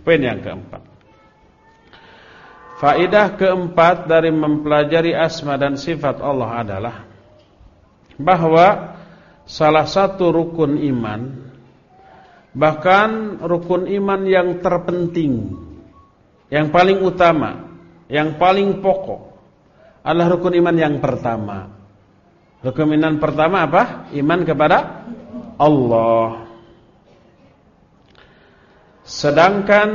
Poin yang keempat. Faidah keempat dari mempelajari asma dan sifat Allah adalah bahwa salah satu rukun iman bahkan rukun iman yang terpenting yang paling utama, yang paling pokok adalah rukun iman yang pertama Rukun pertama apa? Iman kepada Allah. Sedangkan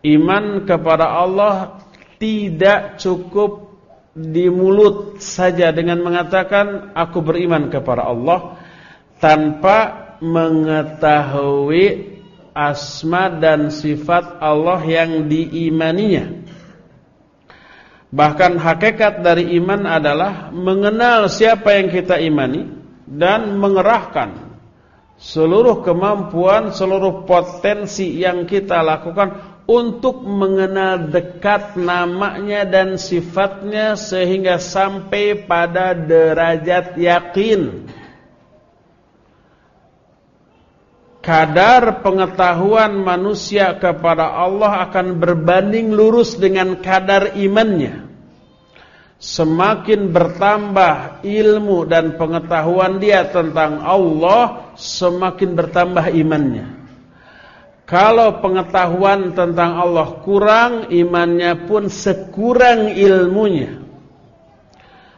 iman kepada Allah tidak cukup di mulut saja dengan mengatakan aku beriman kepada Allah tanpa mengetahui asma dan sifat Allah yang diimaninya. Bahkan hakikat dari iman adalah mengenal siapa yang kita imani dan mengerahkan seluruh kemampuan, seluruh potensi yang kita lakukan untuk mengenal dekat namanya dan sifatnya sehingga sampai pada derajat yakin. Kadar pengetahuan manusia kepada Allah akan berbanding lurus dengan kadar imannya. Semakin bertambah ilmu dan pengetahuan dia tentang Allah Semakin bertambah imannya. Kalau pengetahuan tentang Allah kurang Imannya pun sekurang ilmunya.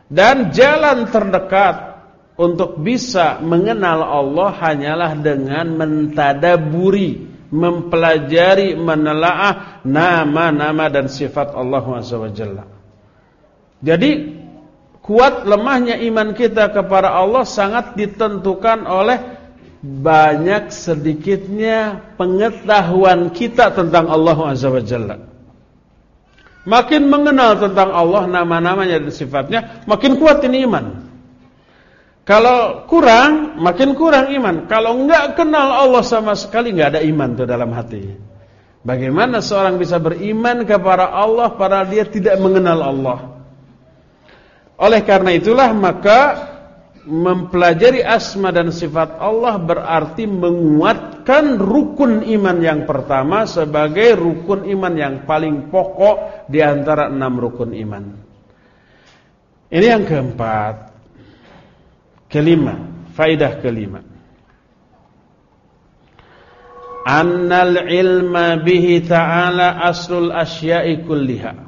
Dan jalan terdekat Untuk bisa mengenal Allah Hanyalah dengan mentadaburi Mempelajari, menelaah Nama-nama dan sifat Allah SWT jadi kuat lemahnya iman kita kepada Allah sangat ditentukan oleh banyak sedikitnya pengetahuan kita tentang Allah Azza wa Jalla. Makin mengenal tentang Allah nama-namanya dan sifatnya, makin kuat ini iman. Kalau kurang, makin kurang iman. Kalau enggak kenal Allah sama sekali, enggak ada iman tuh dalam hati. Bagaimana seorang bisa beriman kepada Allah padahal dia tidak mengenal Allah? Oleh karena itulah maka mempelajari asma dan sifat Allah berarti menguatkan rukun iman yang pertama sebagai rukun iman yang paling pokok di antara enam rukun iman. Ini yang keempat. Kelima, faidah kelima. Annal ilma bihi ta'ala aslul asya'i kulliha.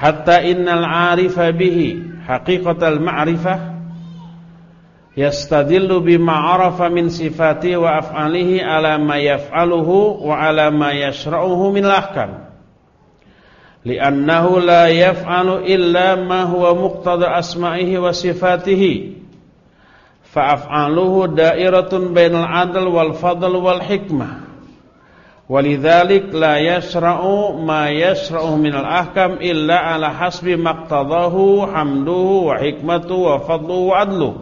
Hatta innal arifa bihi haqiqatal ma'rifah yastadillu bima arafa min sifati wa af'alihi ala ma yaf'aluhu wa ala ma yashra'uhu min lahkam li'annahu la yaf'alu illa ma huwa muqtada asma'ihi wa sifatihi fa'af'aluhu da'iratun bainal adl wal fadl wal hikmah walidhalik la yasra'u ma yasra'u minal ahkam illa ala hasbi maqtadahu hamduhu wa hikmatuhu wa fadluhu wa adluhu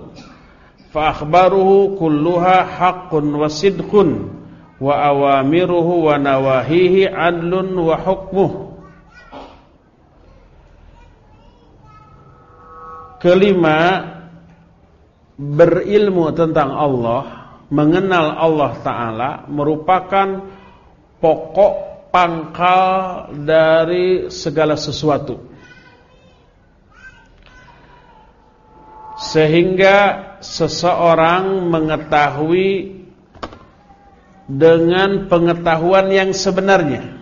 fa akhbaruhu kulluha haqqun wa sidqun wa awamiruhu wa nawahihi adlun wa hukmuhu Kelima, berilmu tentang Allah, mengenal Allah Ta'ala merupakan pokok pangkal dari segala sesuatu. Sehingga seseorang mengetahui dengan pengetahuan yang sebenarnya.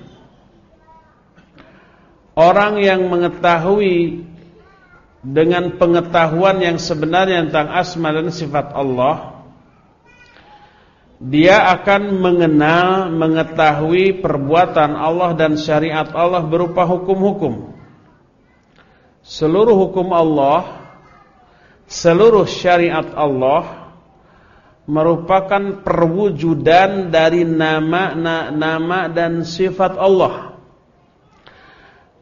Orang yang mengetahui dengan pengetahuan yang sebenarnya tentang asma dan sifat Allah dia akan mengenal mengetahui perbuatan Allah dan syariat Allah berupa hukum-hukum seluruh hukum Allah seluruh syariat Allah merupakan perwujudan dari nama nama dan sifat Allah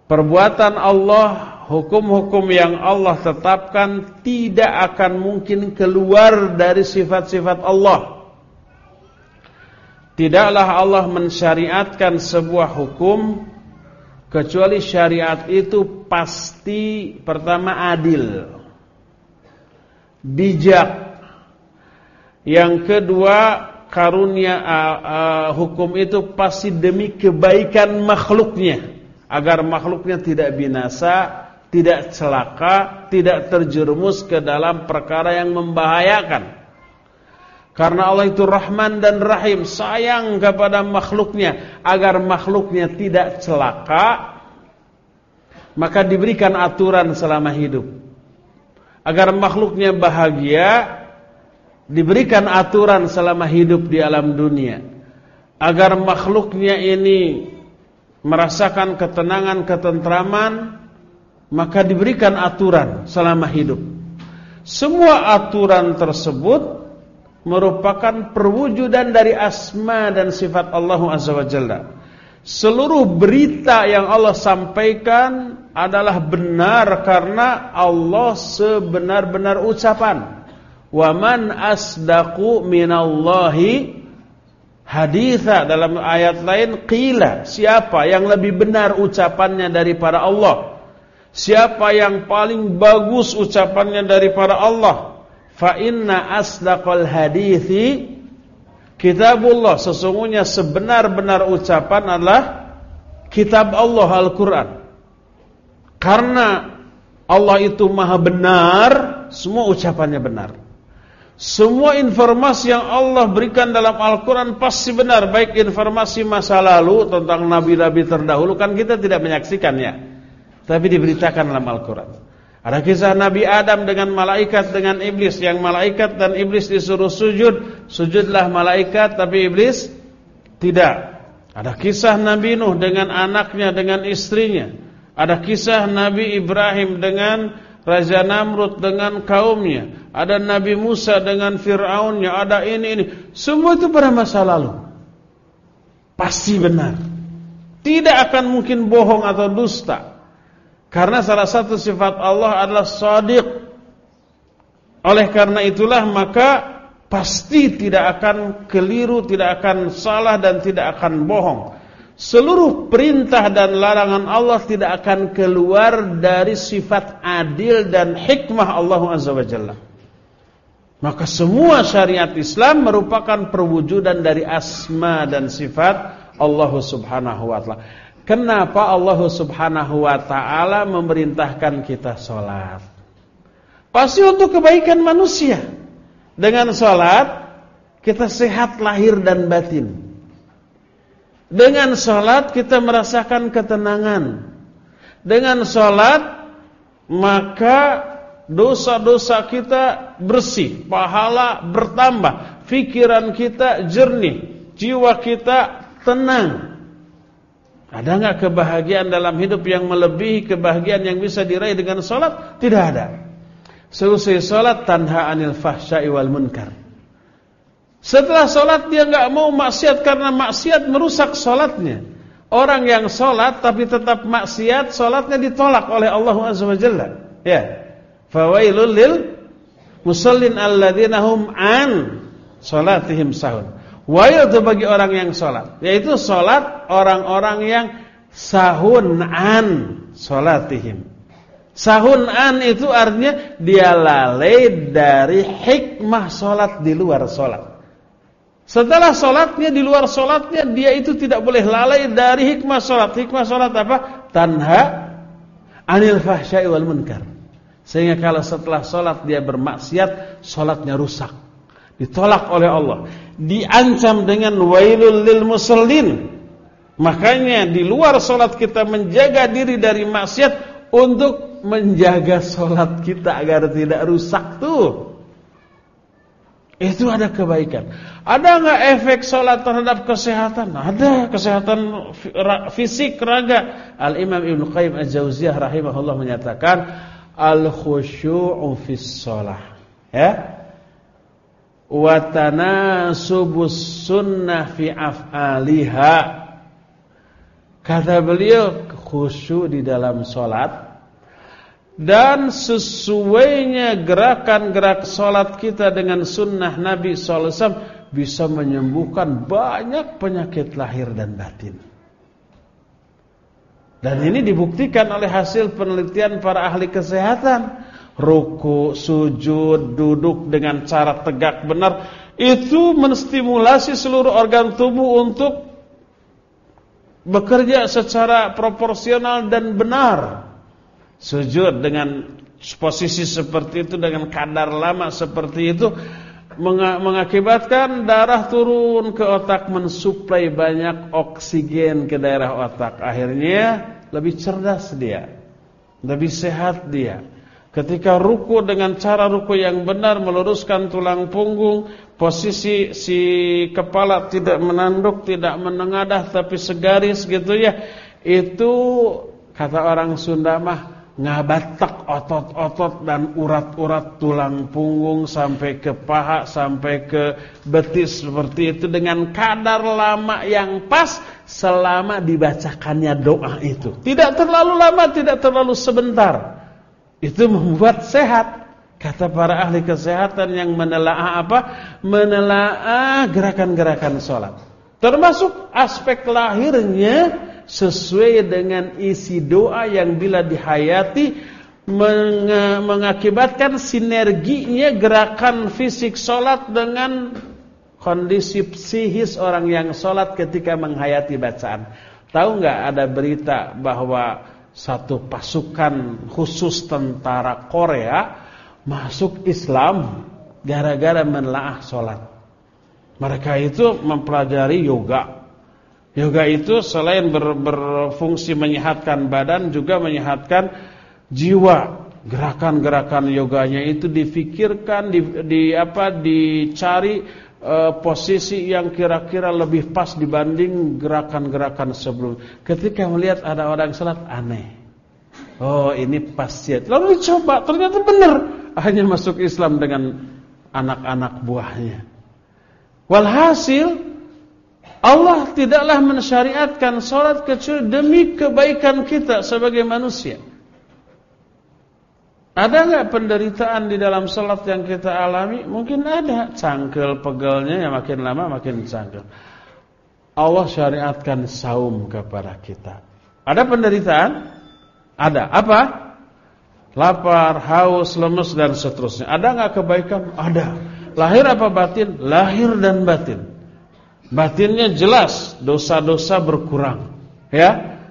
perbuatan Allah hukum-hukum yang Allah tetapkan tidak akan mungkin keluar dari sifat-sifat Allah. Tidaklah Allah mensyariatkan sebuah hukum kecuali syariat itu pasti pertama adil, bijak. Yang kedua karunia uh, uh, hukum itu pasti demi kebaikan makhluknya agar makhluknya tidak binasa tidak celaka, tidak terjerumus ke dalam perkara yang membahayakan. Karena Allah itu Rahman dan Rahim, sayang kepada makhluknya agar makhluknya tidak celaka, maka diberikan aturan selama hidup. Agar makhluknya bahagia, diberikan aturan selama hidup di alam dunia. Agar makhluknya ini merasakan ketenangan, ketentraman, maka diberikan aturan selama hidup. Semua aturan tersebut merupakan perwujudan dari asma dan sifat Allah Azza wa Jalla. Seluruh berita yang Allah sampaikan adalah benar karena Allah sebenar-benar ucapan. Wa man asdaqu minallahi haditha dalam ayat lain qila siapa yang lebih benar ucapannya daripada Allah Siapa yang paling bagus ucapannya daripada Allah? Fa inna asdaqal hadithi kitabullah. Sesungguhnya sebenar-benar ucapan adalah kitab Allah Al-Qur'an. Karena Allah itu maha benar, semua ucapannya benar. Semua informasi yang Allah berikan dalam Al-Quran pasti benar Baik informasi masa lalu tentang nabi-nabi terdahulu Kan kita tidak menyaksikannya tapi diberitakan dalam Al-Quran. Ada kisah Nabi Adam dengan malaikat dengan iblis yang malaikat dan iblis disuruh sujud, sujudlah malaikat tapi iblis tidak. Ada kisah Nabi Nuh dengan anaknya dengan istrinya. Ada kisah Nabi Ibrahim dengan Raja Namrud dengan kaumnya, ada Nabi Musa dengan Fir'aunnya, ada ini ini. Semua itu pada masa lalu. Pasti benar. Tidak akan mungkin bohong atau dusta. Karena salah satu sifat Allah adalah sadiq. Oleh karena itulah maka pasti tidak akan keliru, tidak akan salah dan tidak akan bohong. Seluruh perintah dan larangan Allah tidak akan keluar dari sifat adil dan hikmah Allah Azza wa Jalla. Maka semua syariat Islam merupakan perwujudan dari asma dan sifat Allah Subhanahu wa taala. Kenapa Allah Subhanahu wa taala memerintahkan kita sholat? Pasti untuk kebaikan manusia. Dengan sholat kita sehat lahir dan batin. Dengan sholat kita merasakan ketenangan. Dengan sholat maka dosa-dosa kita bersih, pahala bertambah, pikiran kita jernih, jiwa kita tenang. Ada nggak kebahagiaan dalam hidup yang melebihi kebahagiaan yang bisa diraih dengan sholat? Tidak ada. Selesai sholat tanha anil fahsyai wal munkar. Setelah sholat dia nggak mau maksiat karena maksiat merusak sholatnya. Orang yang sholat tapi tetap maksiat, sholatnya ditolak oleh Allah Azza wa Jalla. Ya, fawailul lil musallin alladzina hum an sholatihim sahun. Wail itu bagi orang yang sholat, yaitu sholat orang-orang yang sahun an sholatihim. Sahun an itu artinya dia lalai dari hikmah sholat di luar sholat. Setelah sholatnya, di luar sholatnya, dia itu tidak boleh lalai dari hikmah sholat. Hikmah sholat apa? Tanha anil fahsyai wal munkar. Sehingga kalau setelah sholat dia bermaksiat, sholatnya rusak. Ditolak oleh Allah. Diancam dengan wailul lil musallin. Makanya di luar sholat kita menjaga diri dari maksiat untuk menjaga sholat kita agar tidak rusak tuh. Itu ada kebaikan. Ada nggak efek sholat terhadap kesehatan? Ada kesehatan fisik raga. Al Imam Ibn Qayyim Al Jauziyah rahimahullah menyatakan al khusyu'u fis sholah. Ya. Wa tanasubus sunnah fi af'aliha. Kata beliau khusyuk di dalam sholat dan sesuainya gerakan-gerak solat kita dengan sunnah Nabi SAW bisa menyembuhkan banyak penyakit lahir dan batin. Dan ini dibuktikan oleh hasil penelitian para ahli kesehatan. Ruku, sujud, duduk dengan cara tegak benar itu menstimulasi seluruh organ tubuh untuk bekerja secara proporsional dan benar. Sujud dengan posisi seperti itu dengan kadar lama seperti itu mengakibatkan darah turun ke otak mensuplai banyak oksigen ke daerah otak. Akhirnya lebih cerdas dia lebih sehat dia ketika ruku dengan cara ruku yang benar meluruskan tulang punggung posisi si kepala tidak menanduk tidak menengadah tapi segaris gitu ya itu kata orang Sunda mah ngabatak otot-otot dan urat-urat tulang punggung sampai ke paha sampai ke betis seperti itu dengan kadar lama yang pas selama dibacakannya doa itu. Tidak terlalu lama, tidak terlalu sebentar. Itu membuat sehat. Kata para ahli kesehatan yang menelaah apa? Menelaah gerakan-gerakan sholat. Termasuk aspek lahirnya sesuai dengan isi doa yang bila dihayati mengakibatkan sinerginya gerakan fisik solat dengan kondisi psikis orang yang solat ketika menghayati bacaan. Tahu nggak ada berita bahwa satu pasukan khusus tentara Korea masuk Islam gara-gara menelaah solat. Mereka itu mempelajari yoga, Yoga itu selain ber, berfungsi menyehatkan badan juga menyehatkan jiwa. Gerakan-gerakan yoganya itu difikirkan, di, di apa dicari e, posisi yang kira-kira lebih pas dibanding gerakan-gerakan sebelum. Ketika melihat ada orang salat aneh. Oh ini pasti. Lalu dicoba, ternyata benar. Hanya masuk Islam dengan anak-anak buahnya. Walhasil Allah tidaklah mensyariatkan sholat kecuali demi kebaikan kita sebagai manusia. Ada nggak penderitaan di dalam sholat yang kita alami? Mungkin ada. Cangkel pegelnya yang makin lama makin cangkel. Allah syariatkan saum kepada kita. Ada penderitaan? Ada. Apa? Lapar, haus, lemes dan seterusnya. Ada nggak kebaikan? Ada. Lahir apa batin? Lahir dan batin. Batinnya jelas, dosa-dosa berkurang. Ya,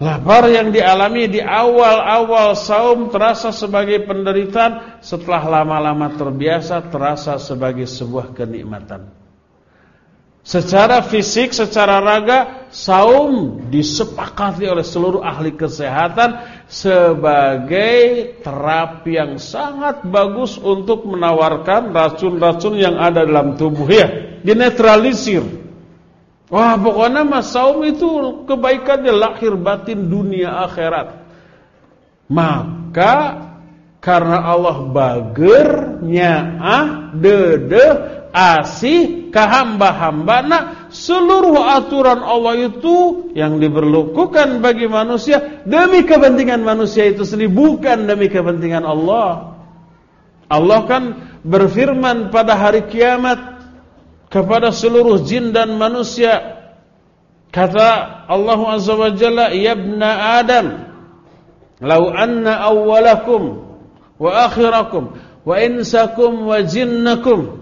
Lapar yang dialami di awal-awal saum terasa sebagai penderitaan, setelah lama-lama terbiasa terasa sebagai sebuah kenikmatan. Secara fisik, secara raga, saum disepakati oleh seluruh ahli kesehatan sebagai terapi yang sangat bagus untuk menawarkan racun-racun yang ada dalam tubuh ya, dinetralisir. Wah pokoknya mas saum itu kebaikannya lahir batin dunia akhirat. Maka karena Allah bagernya ah dede asih kahamba-hamba nak seluruh aturan Allah itu yang diberlakukan bagi manusia demi kepentingan manusia itu sendiri bukan demi kepentingan Allah. Allah kan berfirman pada hari kiamat kepada seluruh jin dan manusia. Kata Allah Azza wa Jalla, "Ya Adam, law anna awwalakum wa akhirakum wa insakum wa jinnakum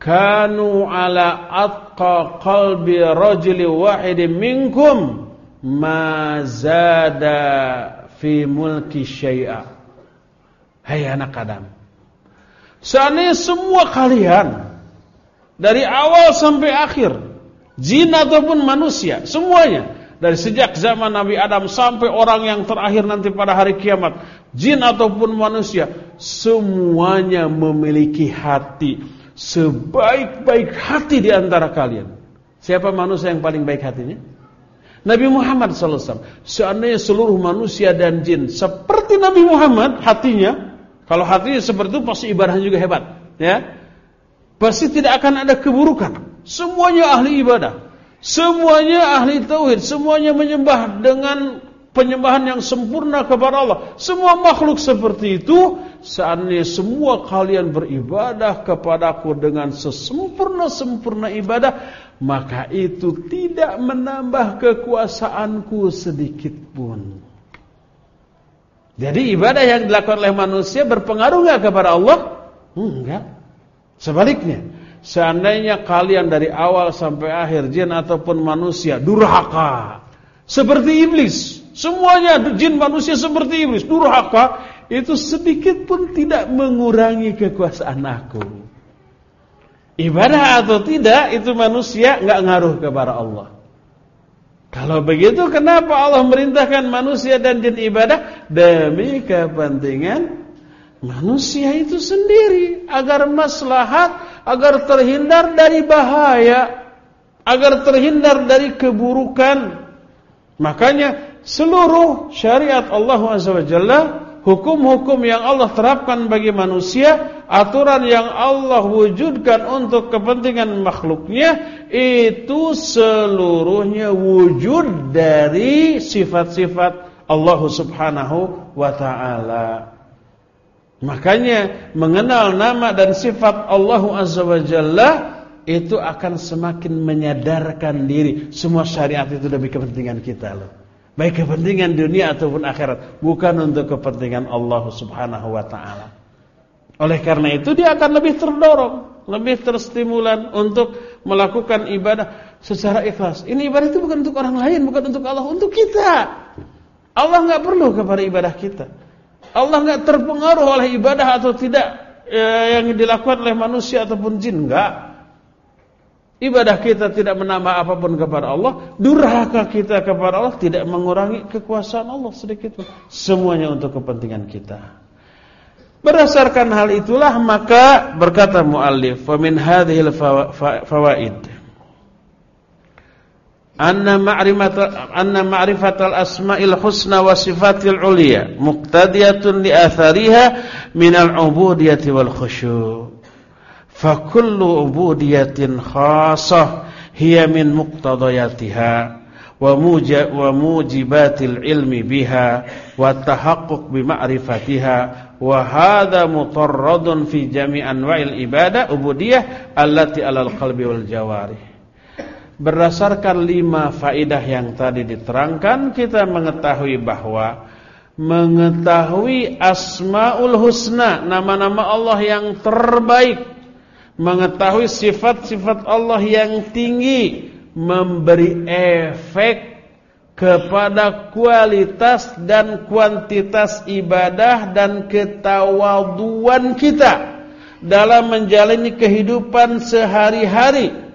kanu ala atqa qalbi rajuli wahidin minkum ma zada fi mulki syai'a." Hai anak Adam, seandainya semua kalian dari awal sampai akhir, jin ataupun manusia, semuanya. Dari sejak zaman Nabi Adam sampai orang yang terakhir nanti pada hari kiamat, jin ataupun manusia, semuanya memiliki hati. Sebaik-baik hati di antara kalian. Siapa manusia yang paling baik hatinya? Nabi Muhammad SAW. Seandainya seluruh manusia dan jin seperti Nabi Muhammad hatinya, kalau hatinya seperti itu pasti ibadahnya juga hebat, ya pasti tidak akan ada keburukan. Semuanya ahli ibadah. Semuanya ahli tauhid, semuanya menyembah dengan penyembahan yang sempurna kepada Allah. Semua makhluk seperti itu, seandainya semua kalian beribadah kepadaku dengan sesempurna-sempurna ibadah, maka itu tidak menambah kekuasaanku sedikit pun. Jadi ibadah yang dilakukan oleh manusia berpengaruh enggak kepada Allah? Enggak. Sebaliknya, seandainya kalian dari awal sampai akhir jin ataupun manusia durhaka seperti iblis, semuanya jin manusia seperti iblis, durhaka itu sedikit pun tidak mengurangi kekuasaan aku. Ibadah atau tidak itu manusia nggak ngaruh kepada Allah. Kalau begitu kenapa Allah merintahkan manusia dan jin ibadah demi kepentingan manusia itu sendiri agar maslahat, agar terhindar dari bahaya, agar terhindar dari keburukan. Makanya seluruh syariat Allah SWT, hukum-hukum yang Allah terapkan bagi manusia, aturan yang Allah wujudkan untuk kepentingan makhluknya, itu seluruhnya wujud dari sifat-sifat Allah Subhanahu wa taala. Makanya mengenal nama dan sifat Allah Azza wa Jalla itu akan semakin menyadarkan diri semua syariat itu demi kepentingan kita loh. Baik kepentingan dunia ataupun akhirat, bukan untuk kepentingan Allah Subhanahu wa taala. Oleh karena itu dia akan lebih terdorong, lebih terstimulan untuk melakukan ibadah secara ikhlas. Ini ibadah itu bukan untuk orang lain, bukan untuk Allah, untuk kita. Allah nggak perlu kepada ibadah kita. Allah nggak terpengaruh oleh ibadah atau tidak ya, yang dilakukan oleh manusia ataupun jin, enggak. Ibadah kita tidak menambah apa pun kepada Allah, durhaka kita kepada Allah tidak mengurangi kekuasaan Allah sedikit pun. Semuanya untuk kepentingan kita. Berdasarkan hal itulah maka berkata muallif, "Fa min hadhil fawaid" anna ma'rifatal anna ma'rifatal asma'il husna wa sifatil ulia muqtadiyatun li athariha min al-ubudiyyati wal khusyu' fa kullu ubudiyatin khassah hiya min muqtadayatiha wa mujibatil ilmi biha wa tahaqquq bi ma'rifatiha wa hadha mutarradun fi jami' anwa'il ibadah ubudiyah allati 'alal qalbi wal jawarih Berdasarkan lima faidah yang tadi diterangkan Kita mengetahui bahwa Mengetahui Asma'ul Husna Nama-nama Allah yang terbaik Mengetahui sifat-sifat Allah yang tinggi Memberi efek kepada kualitas dan kuantitas ibadah dan ketawaduan kita dalam menjalani kehidupan sehari-hari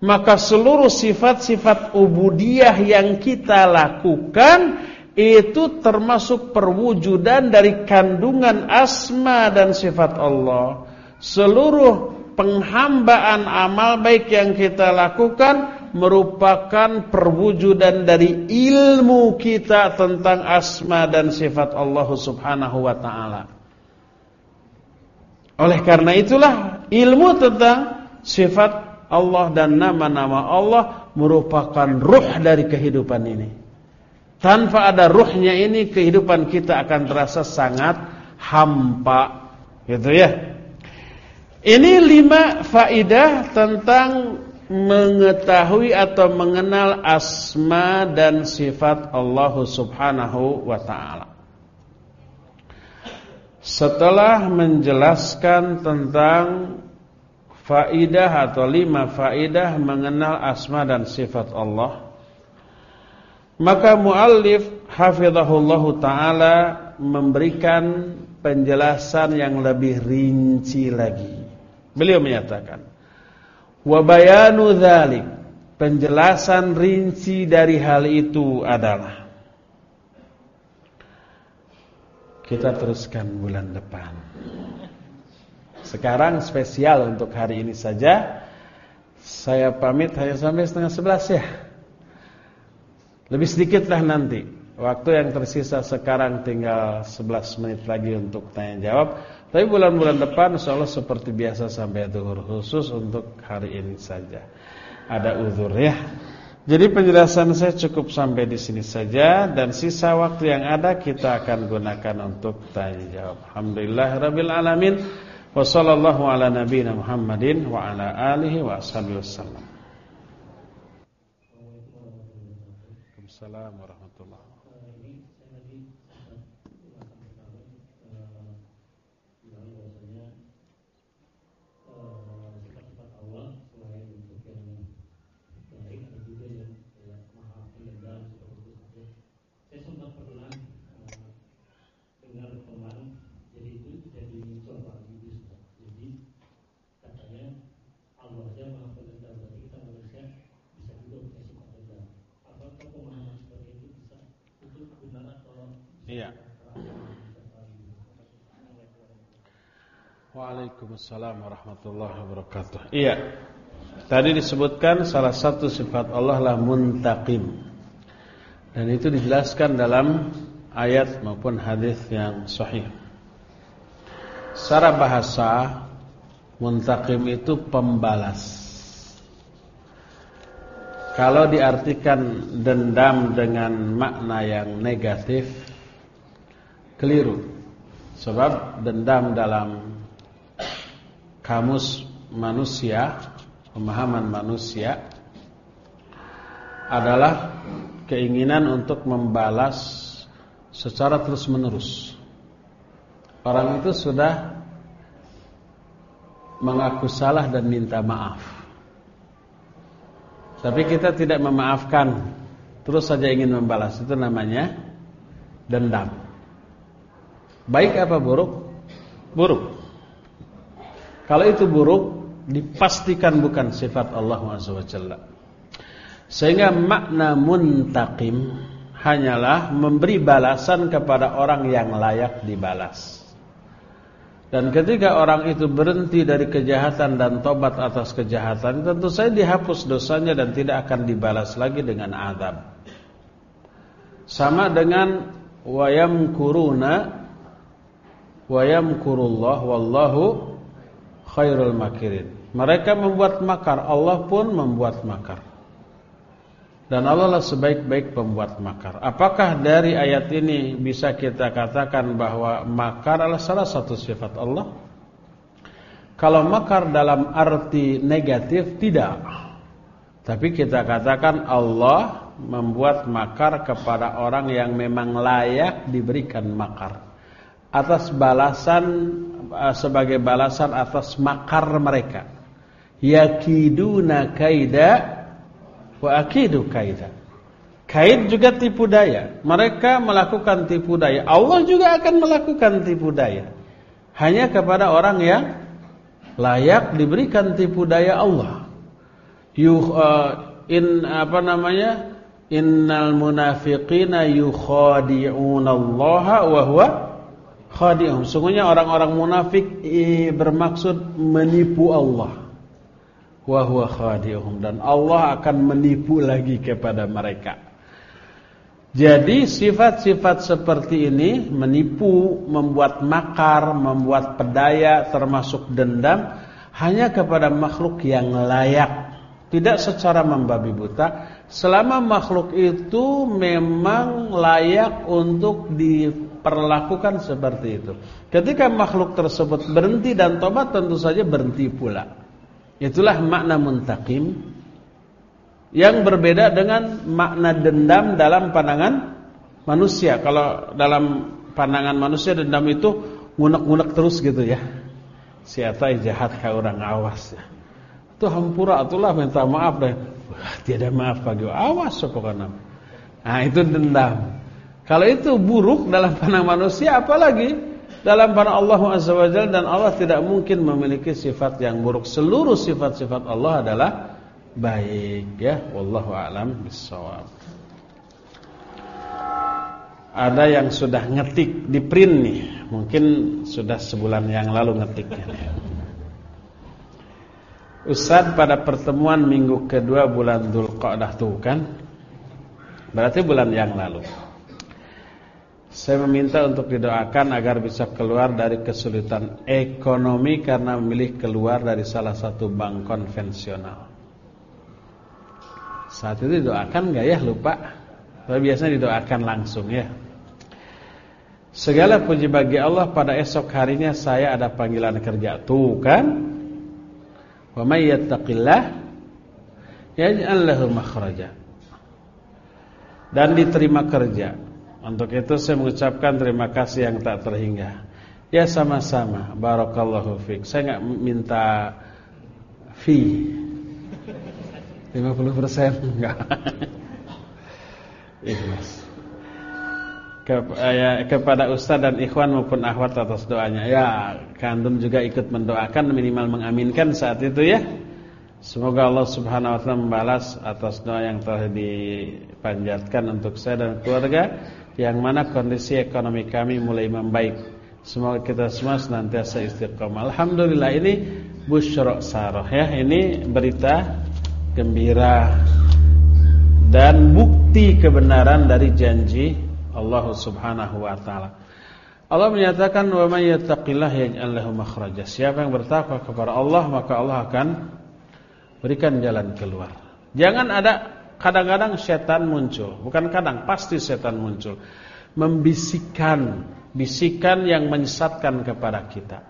maka seluruh sifat-sifat ubudiyah yang kita lakukan itu termasuk perwujudan dari kandungan asma dan sifat Allah. Seluruh penghambaan amal baik yang kita lakukan merupakan perwujudan dari ilmu kita tentang asma dan sifat Allah Subhanahu wa taala. Oleh karena itulah ilmu tentang sifat Allah dan nama-nama Allah merupakan ruh dari kehidupan ini. Tanpa ada ruhnya ini kehidupan kita akan terasa sangat hampa. Gitu ya. Ini lima faidah tentang mengetahui atau mengenal asma dan sifat Allah Subhanahu wa taala. Setelah menjelaskan tentang faidah atau lima faidah mengenal asma dan sifat Allah. Maka muallif hafizahullah taala memberikan penjelasan yang lebih rinci lagi. Beliau menyatakan wa bayanu dzalik penjelasan rinci dari hal itu adalah kita teruskan bulan depan sekarang spesial untuk hari ini saja. Saya pamit hanya sampai setengah sebelas ya. Lebih sedikitlah nanti. Waktu yang tersisa sekarang tinggal 11 menit lagi untuk tanya jawab. Tapi bulan-bulan depan insya seperti biasa sampai duhur khusus untuk hari ini saja. Ada uzur ya. Jadi penjelasan saya cukup sampai di sini saja dan sisa waktu yang ada kita akan gunakan untuk tanya jawab. Alhamdulillahirabbil alamin. Wa sallallahu ala nabiyyina Muhammadin wa ala alihi wa warahmatullahi Iya. Waalaikumsalam warahmatullahi wabarakatuh. Iya. Tadi disebutkan salah satu sifat Allah lah muntaqim. Dan itu dijelaskan dalam ayat maupun hadis yang sahih. Secara bahasa muntaqim itu pembalas. Kalau diartikan dendam dengan makna yang negatif keliru. Sebab dendam dalam kamus manusia, pemahaman manusia adalah keinginan untuk membalas secara terus-menerus. Orang itu sudah mengaku salah dan minta maaf. Tapi kita tidak memaafkan, terus saja ingin membalas. Itu namanya dendam. Baik apa buruk? Buruk. Kalau itu buruk, dipastikan bukan sifat Allah SWT. Sehingga makna muntaqim hanyalah memberi balasan kepada orang yang layak dibalas. Dan ketika orang itu berhenti dari kejahatan dan tobat atas kejahatan, tentu saja dihapus dosanya dan tidak akan dibalas lagi dengan azab. Sama dengan wayam kuruna wayam kurullah wallahu khairul makirin. Mereka membuat makar, Allah pun membuat makar. Dan Allah lah sebaik-baik pembuat makar. Apakah dari ayat ini bisa kita katakan bahwa makar adalah salah satu sifat Allah? Kalau makar dalam arti negatif tidak. Tapi kita katakan Allah membuat makar kepada orang yang memang layak diberikan makar. Atas balasan sebagai balasan atas makar mereka. Yakiduna kaida Wa akidu kaida. Kaid juga tipu daya. Mereka melakukan tipu daya. Allah juga akan melakukan tipu daya. Hanya kepada orang yang layak diberikan tipu daya Allah. Yuh, uh, in apa namanya? Innal munafiqina yukhadi'unallaha wa huwa khadi'uhum. Sungguhnya orang-orang munafik bermaksud menipu Allah wa huwa khadi'uhum dan Allah akan menipu lagi kepada mereka. Jadi sifat-sifat seperti ini menipu, membuat makar, membuat pedaya termasuk dendam hanya kepada makhluk yang layak. Tidak secara membabi buta, selama makhluk itu memang layak untuk diperlakukan seperti itu. Ketika makhluk tersebut berhenti dan tobat tentu saja berhenti pula. Itulah makna muntakim yang berbeda dengan makna dendam dalam pandangan manusia. Kalau dalam pandangan manusia dendam itu ngunek-ngunek terus gitu ya. Siapa jahat kayak orang awas ya. Itu hampura itulah minta maaf. Wah, tiada maaf bagi awas pokoknya. Nah, itu dendam. Kalau itu buruk dalam pandangan manusia apalagi dalam para Allah Azza wa dan Allah tidak mungkin memiliki sifat yang buruk. Seluruh sifat-sifat Allah adalah baik ya. Wallahu a'lam bissawab. Ada yang sudah ngetik di print nih. Mungkin sudah sebulan yang lalu ngetiknya. Ustaz pada pertemuan minggu kedua bulan Dzulqa'dah tuh kan. Berarti bulan yang lalu. Saya meminta untuk didoakan agar bisa keluar dari kesulitan ekonomi karena memilih keluar dari salah satu bank konvensional. Saat itu didoakan nggak ya lupa? Tapi biasanya didoakan langsung ya. Segala puji bagi Allah pada esok harinya saya ada panggilan kerja. Tuh kan? Wa may yattaqillah yaj'al lahu makhraja. Dan diterima kerja. Untuk itu saya mengucapkan terima kasih yang tak terhingga. Ya sama-sama. Barakallahu fiik. Saya nggak minta fee. 50% enggak. Ikhlas. Ke, ya, kepada ustaz dan ikhwan maupun akhwat atas doanya. Ya, kandun juga ikut mendoakan minimal mengaminkan saat itu ya. Semoga Allah Subhanahu wa taala membalas atas doa yang telah dipanjatkan untuk saya dan keluarga yang mana kondisi ekonomi kami mulai membaik. Semoga kita semua senantiasa istiqomah. Alhamdulillah ini busyra sarah ya. Ini berita gembira dan bukti kebenaran dari janji Allah Subhanahu wa taala. Allah menyatakan wa may yattaqillah yaj'al lahu makhraja. Siapa yang bertakwa kepada Allah maka Allah akan berikan jalan keluar. Jangan ada Kadang-kadang setan muncul, bukan kadang, pasti setan muncul. Membisikkan, bisikan yang menyesatkan kepada kita.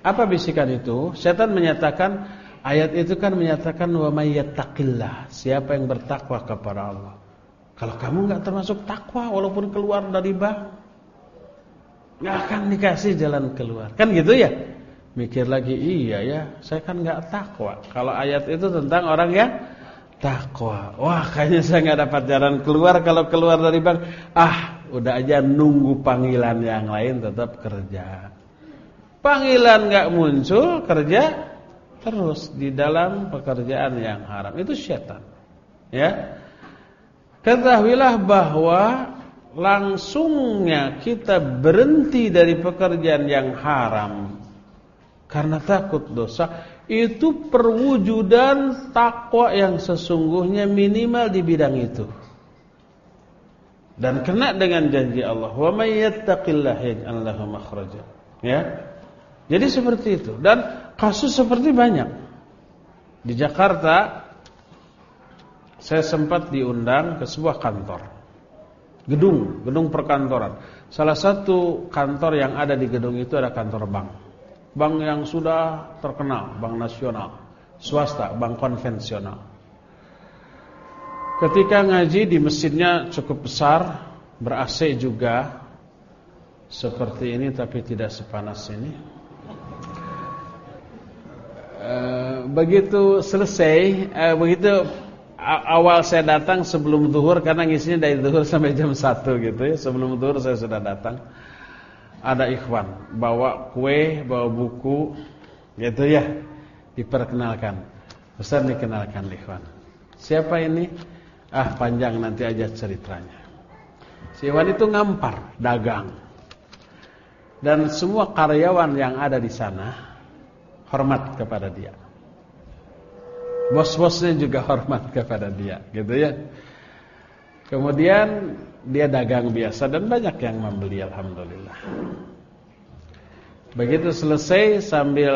Apa bisikan itu? Setan menyatakan, ayat itu kan menyatakan wa may siapa yang bertakwa kepada Allah. Kalau kamu enggak termasuk takwa walaupun keluar dari bank, enggak akan dikasih jalan keluar. Kan gitu ya? Mikir lagi, iya ya, saya kan enggak takwa. Kalau ayat itu tentang orang yang takwa. Wah, kayaknya saya nggak dapat jalan keluar kalau keluar dari bank. Ah, udah aja nunggu panggilan yang lain tetap kerja. Panggilan nggak muncul, kerja terus di dalam pekerjaan yang haram. Itu syaitan. Ya. Ketahuilah bahwa langsungnya kita berhenti dari pekerjaan yang haram karena takut dosa itu perwujudan takwa yang sesungguhnya minimal di bidang itu. Dan kena dengan janji Allah, "Wa may yattaqillah yaj'al makhraja." Ya. Jadi seperti itu dan kasus seperti banyak. Di Jakarta saya sempat diundang ke sebuah kantor. Gedung, gedung perkantoran. Salah satu kantor yang ada di gedung itu ada kantor bank. Bank yang sudah terkenal, bank nasional, swasta, bank konvensional. Ketika ngaji di mesinnya cukup besar, ber-AC juga seperti ini tapi tidak sepanas ini. E, begitu selesai, e, begitu awal saya datang sebelum zuhur karena ngisinya dari zuhur sampai jam 1 gitu ya. Sebelum zuhur saya sudah datang. Ada ikhwan bawa kue, bawa buku gitu ya. Diperkenalkan. Ustaz dikenalkan ikhwan. Siapa ini? Ah, panjang nanti aja ceritanya. Si ikhwan itu ngampar, dagang. Dan semua karyawan yang ada di sana hormat kepada dia. Bos-bosnya juga hormat kepada dia, gitu ya. Kemudian dia dagang biasa dan banyak yang membeli alhamdulillah. Begitu selesai sambil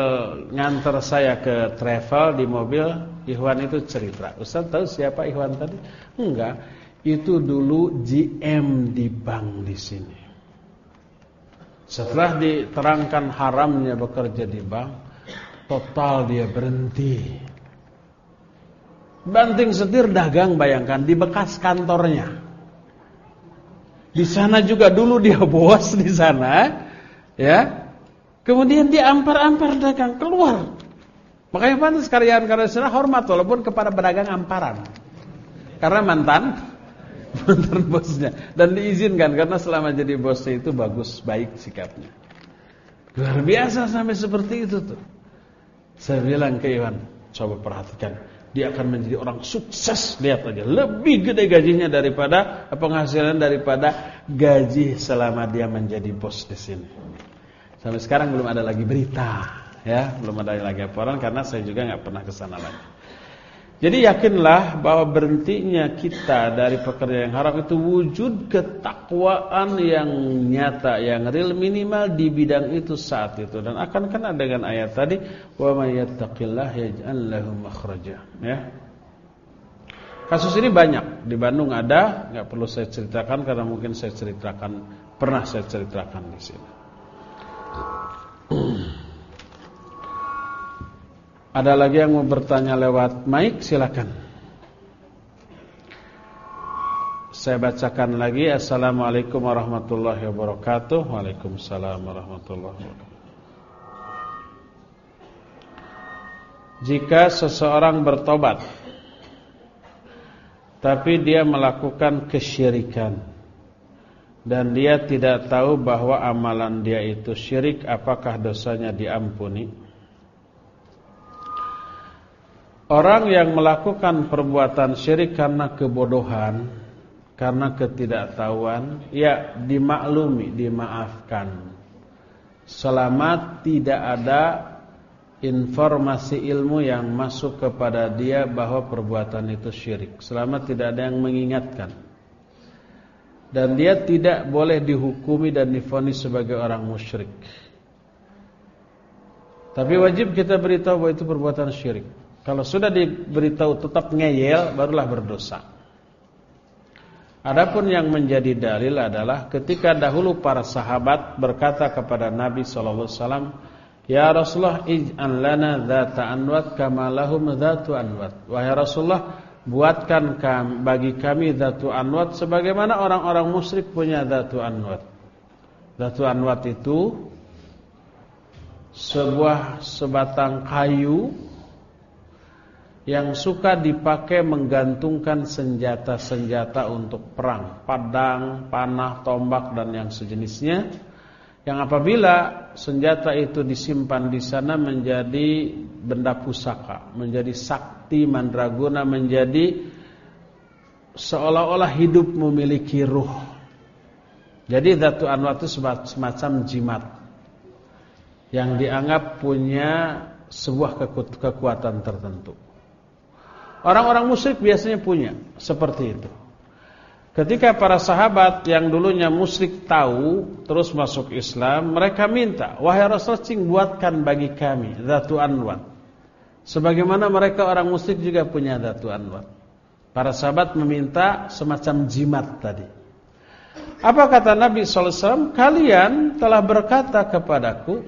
nganter saya ke travel di mobil, Ikhwan itu cerita. Ustaz tahu siapa Ikhwan tadi? Enggak, itu dulu GM di bank di sini. Setelah diterangkan haramnya bekerja di bank, total dia berhenti Banting setir dagang bayangkan di bekas kantornya. Di sana juga dulu dia bos di sana, ya. Kemudian dia ampar-ampar dagang keluar. Makanya pantas karyawan-karyawan sana hormat walaupun kepada pedagang amparan. Karena mantan mantan bosnya dan diizinkan karena selama jadi bosnya itu bagus baik sikapnya. Luar biasa sampai seperti itu tuh. Saya bilang ke Iwan, coba perhatikan dia akan menjadi orang sukses. Lihat aja lebih gede gajinya daripada penghasilan daripada gaji selama dia menjadi bos di sini. Sampai sekarang belum ada lagi berita ya. Belum ada lagi laporan karena saya juga nggak pernah ke sana lagi jadi yakinlah bahwa berhentinya kita dari pekerjaan yang haram itu wujud ketakwaan yang nyata, yang real minimal di bidang itu saat itu dan akan kena dengan ayat tadi wa may yattaqillah yaj'al lahu makhraja ya. Kasus ini banyak di Bandung ada, nggak perlu saya ceritakan karena mungkin saya ceritakan pernah saya ceritakan di sini. Ada lagi yang mau bertanya lewat mic silakan. Saya bacakan lagi Assalamualaikum warahmatullahi wabarakatuh Waalaikumsalam warahmatullahi wabarakatuh Jika seseorang bertobat Tapi dia melakukan kesyirikan Dan dia tidak tahu bahwa amalan dia itu syirik Apakah dosanya diampuni? Orang yang melakukan perbuatan syirik karena kebodohan, karena ketidaktahuan, ya dimaklumi, dimaafkan. Selama tidak ada informasi ilmu yang masuk kepada dia bahwa perbuatan itu syirik. Selama tidak ada yang mengingatkan. Dan dia tidak boleh dihukumi dan difonis sebagai orang musyrik. Tapi wajib kita beritahu bahwa itu perbuatan syirik. Kalau sudah diberitahu tetap ngeyel barulah berdosa. Adapun yang menjadi dalil adalah ketika dahulu para sahabat berkata kepada Nabi sallallahu alaihi "Ya Rasulullah, ij'al lana dzata anwat kama lahum dzatu anwat." Wahai Rasulullah, buatkan bagi kami dzatu anwat sebagaimana orang-orang musyrik punya dzatu anwat. Dzatu anwat itu sebuah sebatang kayu yang suka dipakai menggantungkan senjata-senjata untuk perang, padang, panah, tombak dan yang sejenisnya. Yang apabila senjata itu disimpan di sana menjadi benda pusaka, menjadi sakti mandraguna, menjadi seolah-olah hidup memiliki ruh. Jadi Datu Anwat itu semacam jimat yang dianggap punya sebuah kekuatan tertentu. Orang-orang musyrik biasanya punya seperti itu. Ketika para sahabat yang dulunya musyrik tahu terus masuk Islam, mereka minta, "Wahai Rasul, cing buatkan bagi kami Datu Anwat." Sebagaimana mereka orang musyrik juga punya Datu Anwat. Para sahabat meminta semacam jimat tadi. Apa kata Nabi SAW? Kalian telah berkata kepadaku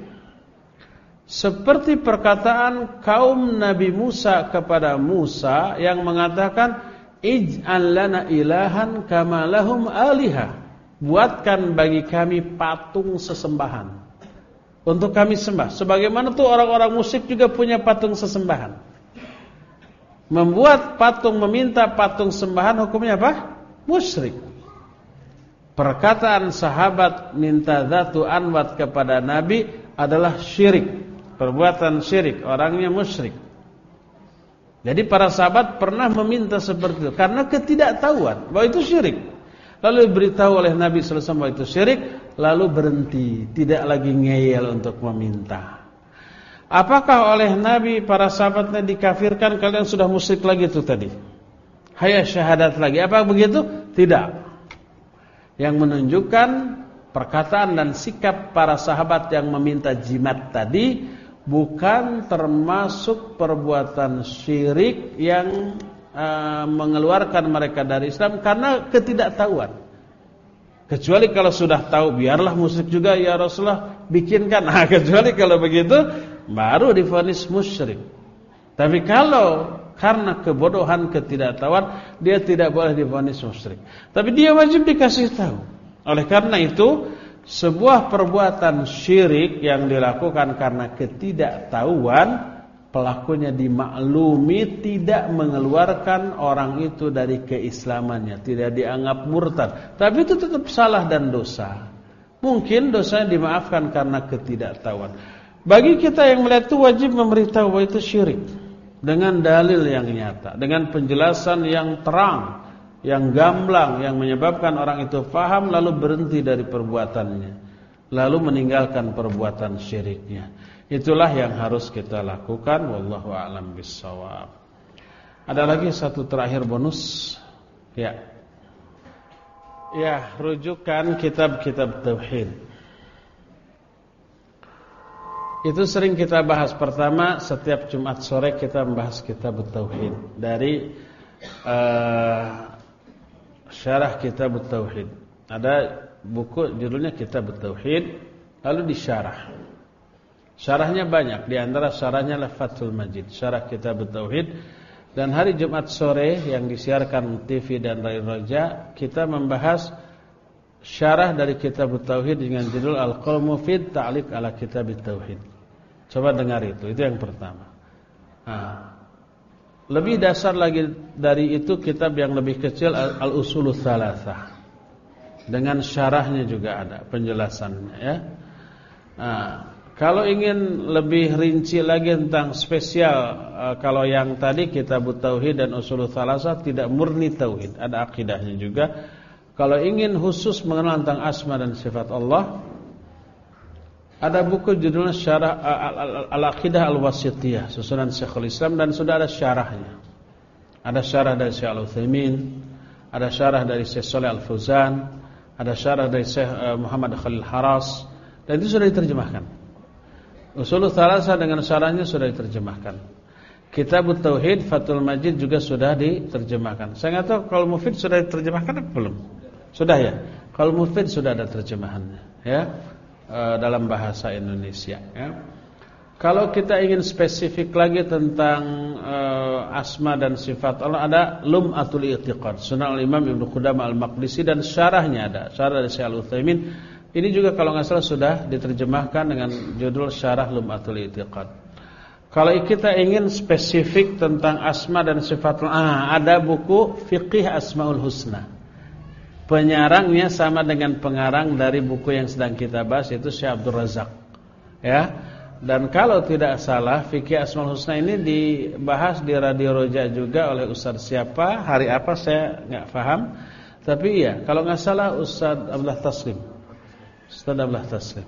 seperti perkataan kaum Nabi Musa kepada Musa yang mengatakan Ij'al lana ilahan kama lahum alihah. Buatkan bagi kami patung sesembahan. Untuk kami sembah. Sebagaimana tuh orang-orang musyrik juga punya patung sesembahan. Membuat patung, meminta patung sembahan hukumnya apa? Musyrik. Perkataan sahabat minta zatu anwat kepada Nabi adalah syirik. Perbuatan syirik, orangnya musyrik. Jadi para sahabat pernah meminta seperti itu karena ketidaktahuan bahwa itu syirik. Lalu diberitahu oleh Nabi sallallahu alaihi wasallam itu syirik, lalu berhenti, tidak lagi ngeyel untuk meminta. Apakah oleh Nabi para sahabatnya dikafirkan kalian sudah musyrik lagi itu tadi? Hayya syahadat lagi. Apa begitu? Tidak. Yang menunjukkan perkataan dan sikap para sahabat yang meminta jimat tadi bukan termasuk perbuatan syirik yang uh, mengeluarkan mereka dari Islam karena ketidaktahuan. Kecuali kalau sudah tahu biarlah musyrik juga ya Rasulullah bikinkan. Nah, kecuali kalau begitu baru difonis musyrik. Tapi kalau karena kebodohan ketidaktahuan dia tidak boleh difonis musyrik. Tapi dia wajib dikasih tahu. Oleh karena itu sebuah perbuatan syirik yang dilakukan karena ketidaktahuan pelakunya dimaklumi tidak mengeluarkan orang itu dari keislamannya, tidak dianggap murtad. Tapi itu tetap salah dan dosa. Mungkin dosanya dimaafkan karena ketidaktahuan. Bagi kita yang melihat itu wajib memberitahu bahwa itu syirik dengan dalil yang nyata, dengan penjelasan yang terang yang gamblang yang menyebabkan orang itu faham lalu berhenti dari perbuatannya. Lalu meninggalkan perbuatan syiriknya. Itulah yang harus kita lakukan. Wallahu a'lam bissawab. Ada lagi satu terakhir bonus? Ya. Ya rujukan kitab-kitab tauhid. Itu sering kita bahas. Pertama setiap Jumat sore kita membahas kitab tauhid. Dari uh, Syarah Kitab Tauhid. Ada buku judulnya Kitab Tauhid lalu disyarah. Syarahnya banyak, di antara syarahnya adalah Fathul Majid, syarah Kitab Tauhid. Dan hari Jumat sore yang disiarkan TV dan Rai Raja, kita membahas syarah dari Kitab Tauhid dengan judul Al-Qaul Mufid Ta'liq ala Kitab Tauhid. Coba dengar itu, itu yang pertama. Nah, lebih dasar lagi dari itu kitab yang lebih kecil Al-Usulul Thalathah. Dengan syarahnya juga ada penjelasannya ya. Nah, kalau ingin lebih rinci lagi tentang spesial uh, kalau yang tadi kitab tauhid dan usulul thalathah tidak murni tauhid, ada akidahnya juga. Kalau ingin khusus mengenal tentang asma dan sifat Allah, ada buku judulnya Syarah Al-Aqidah Al-Wasitiyah susunan Syekhul Islam dan sudah ada syarahnya. Ada syarah dari Syekh Al-Utsaimin, ada syarah dari Syekh Shalih Al-Fauzan, ada syarah dari Syekh eh, Muhammad Khalil Haras dan itu sudah diterjemahkan. Usulul Thalatsa dengan syarahnya sudah diterjemahkan. Kitab Tauhid Fathul Majid juga sudah diterjemahkan. Saya nggak tahu kalau Mufid sudah diterjemahkan atau belum? Sudah ya. Kalau Mufid sudah ada terjemahannya, ya. Eh, dalam bahasa Indonesia ya. Kalau kita ingin spesifik lagi tentang uh, asma dan sifat Allah ada Lum'atul I'tiqad. Sunan Al-Imam Ibnu Qudamah Al-Maqdisi dan syarahnya ada. Syarah dari Syekh Al-Utsaimin. Ini juga kalau nggak salah sudah diterjemahkan dengan judul Syarah Lum'atul I'tiqad. Kalau kita ingin spesifik tentang asma dan sifat Allah ah, ada buku Fiqih Asmaul Husna Penyarangnya sama dengan pengarang dari buku yang sedang kita bahas yaitu Syekh Abdul Razak. Ya. Dan kalau tidak salah fikih Asmaul Husna ini dibahas di Radio Roja juga oleh Ustaz siapa, hari apa saya nggak paham. Tapi iya, kalau nggak salah Ustaz Abdullah Taslim Setelah taslim.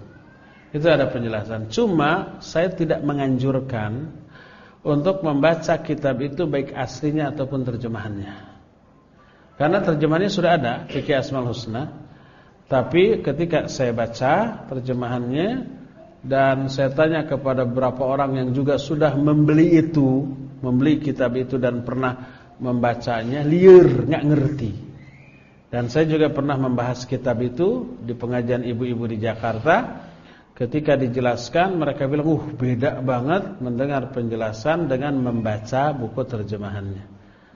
Itu ada penjelasan. Cuma saya tidak menganjurkan untuk membaca kitab itu baik aslinya ataupun terjemahannya. Karena terjemahannya sudah ada, fikih Asmaul Husna. Tapi ketika saya baca terjemahannya dan saya tanya kepada beberapa orang yang juga sudah membeli itu, membeli kitab itu dan pernah membacanya, liur, nggak ngerti. Dan saya juga pernah membahas kitab itu di pengajian ibu-ibu di Jakarta. Ketika dijelaskan mereka bilang, "Uh, beda banget mendengar penjelasan dengan membaca buku terjemahannya."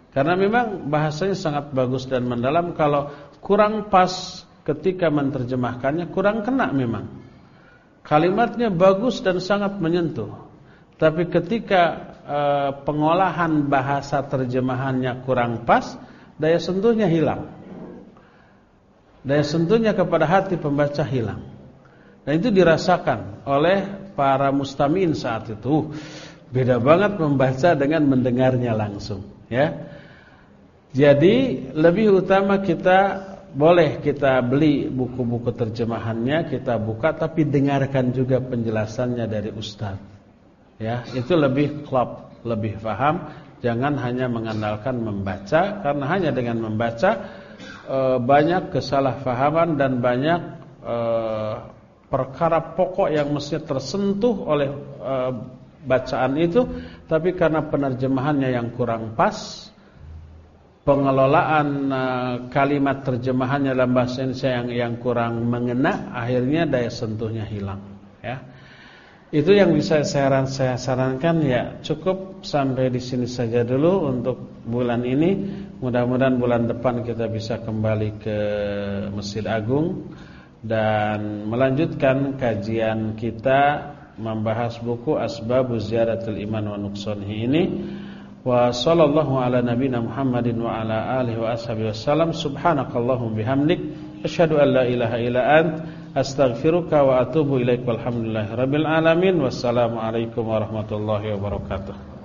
Karena memang bahasanya sangat bagus dan mendalam kalau kurang pas ketika menerjemahkannya kurang kena memang. Kalimatnya bagus dan sangat menyentuh. Tapi ketika e, pengolahan bahasa terjemahannya kurang pas, daya sentuhnya hilang. Daya sentuhnya kepada hati pembaca hilang. Dan itu dirasakan oleh para mustamin saat itu. Beda banget membaca dengan mendengarnya langsung, ya. Jadi lebih utama kita boleh kita beli buku-buku terjemahannya, kita buka tapi dengarkan juga penjelasannya dari ustaz. Ya, itu lebih klop, lebih paham, jangan hanya mengandalkan membaca karena hanya dengan membaca e, banyak kesalahpahaman dan banyak e, perkara pokok yang mesti tersentuh oleh e, bacaan itu tapi karena penerjemahannya yang kurang pas pengelolaan e, kalimat terjemahannya dalam bahasa Indonesia yang yang kurang mengena akhirnya daya sentuhnya hilang ya. Itu yang bisa saya, saya sarankan ya cukup sampai di sini saja dulu untuk bulan ini. Mudah-mudahan bulan depan kita bisa kembali ke Masjid Agung dan melanjutkan kajian kita membahas buku Asbabuz Ziyaratul Iman wa Nuqsanhi ini wa sallallahu ala nabina Muhammadin wa ala alihi wa ashabihi wasallam subhanakallahumma bihamdik. An la ilaha ant. Astaghfiruka wa atubu alamin. Wassalamu alaikum warahmatullahi wabarakatuh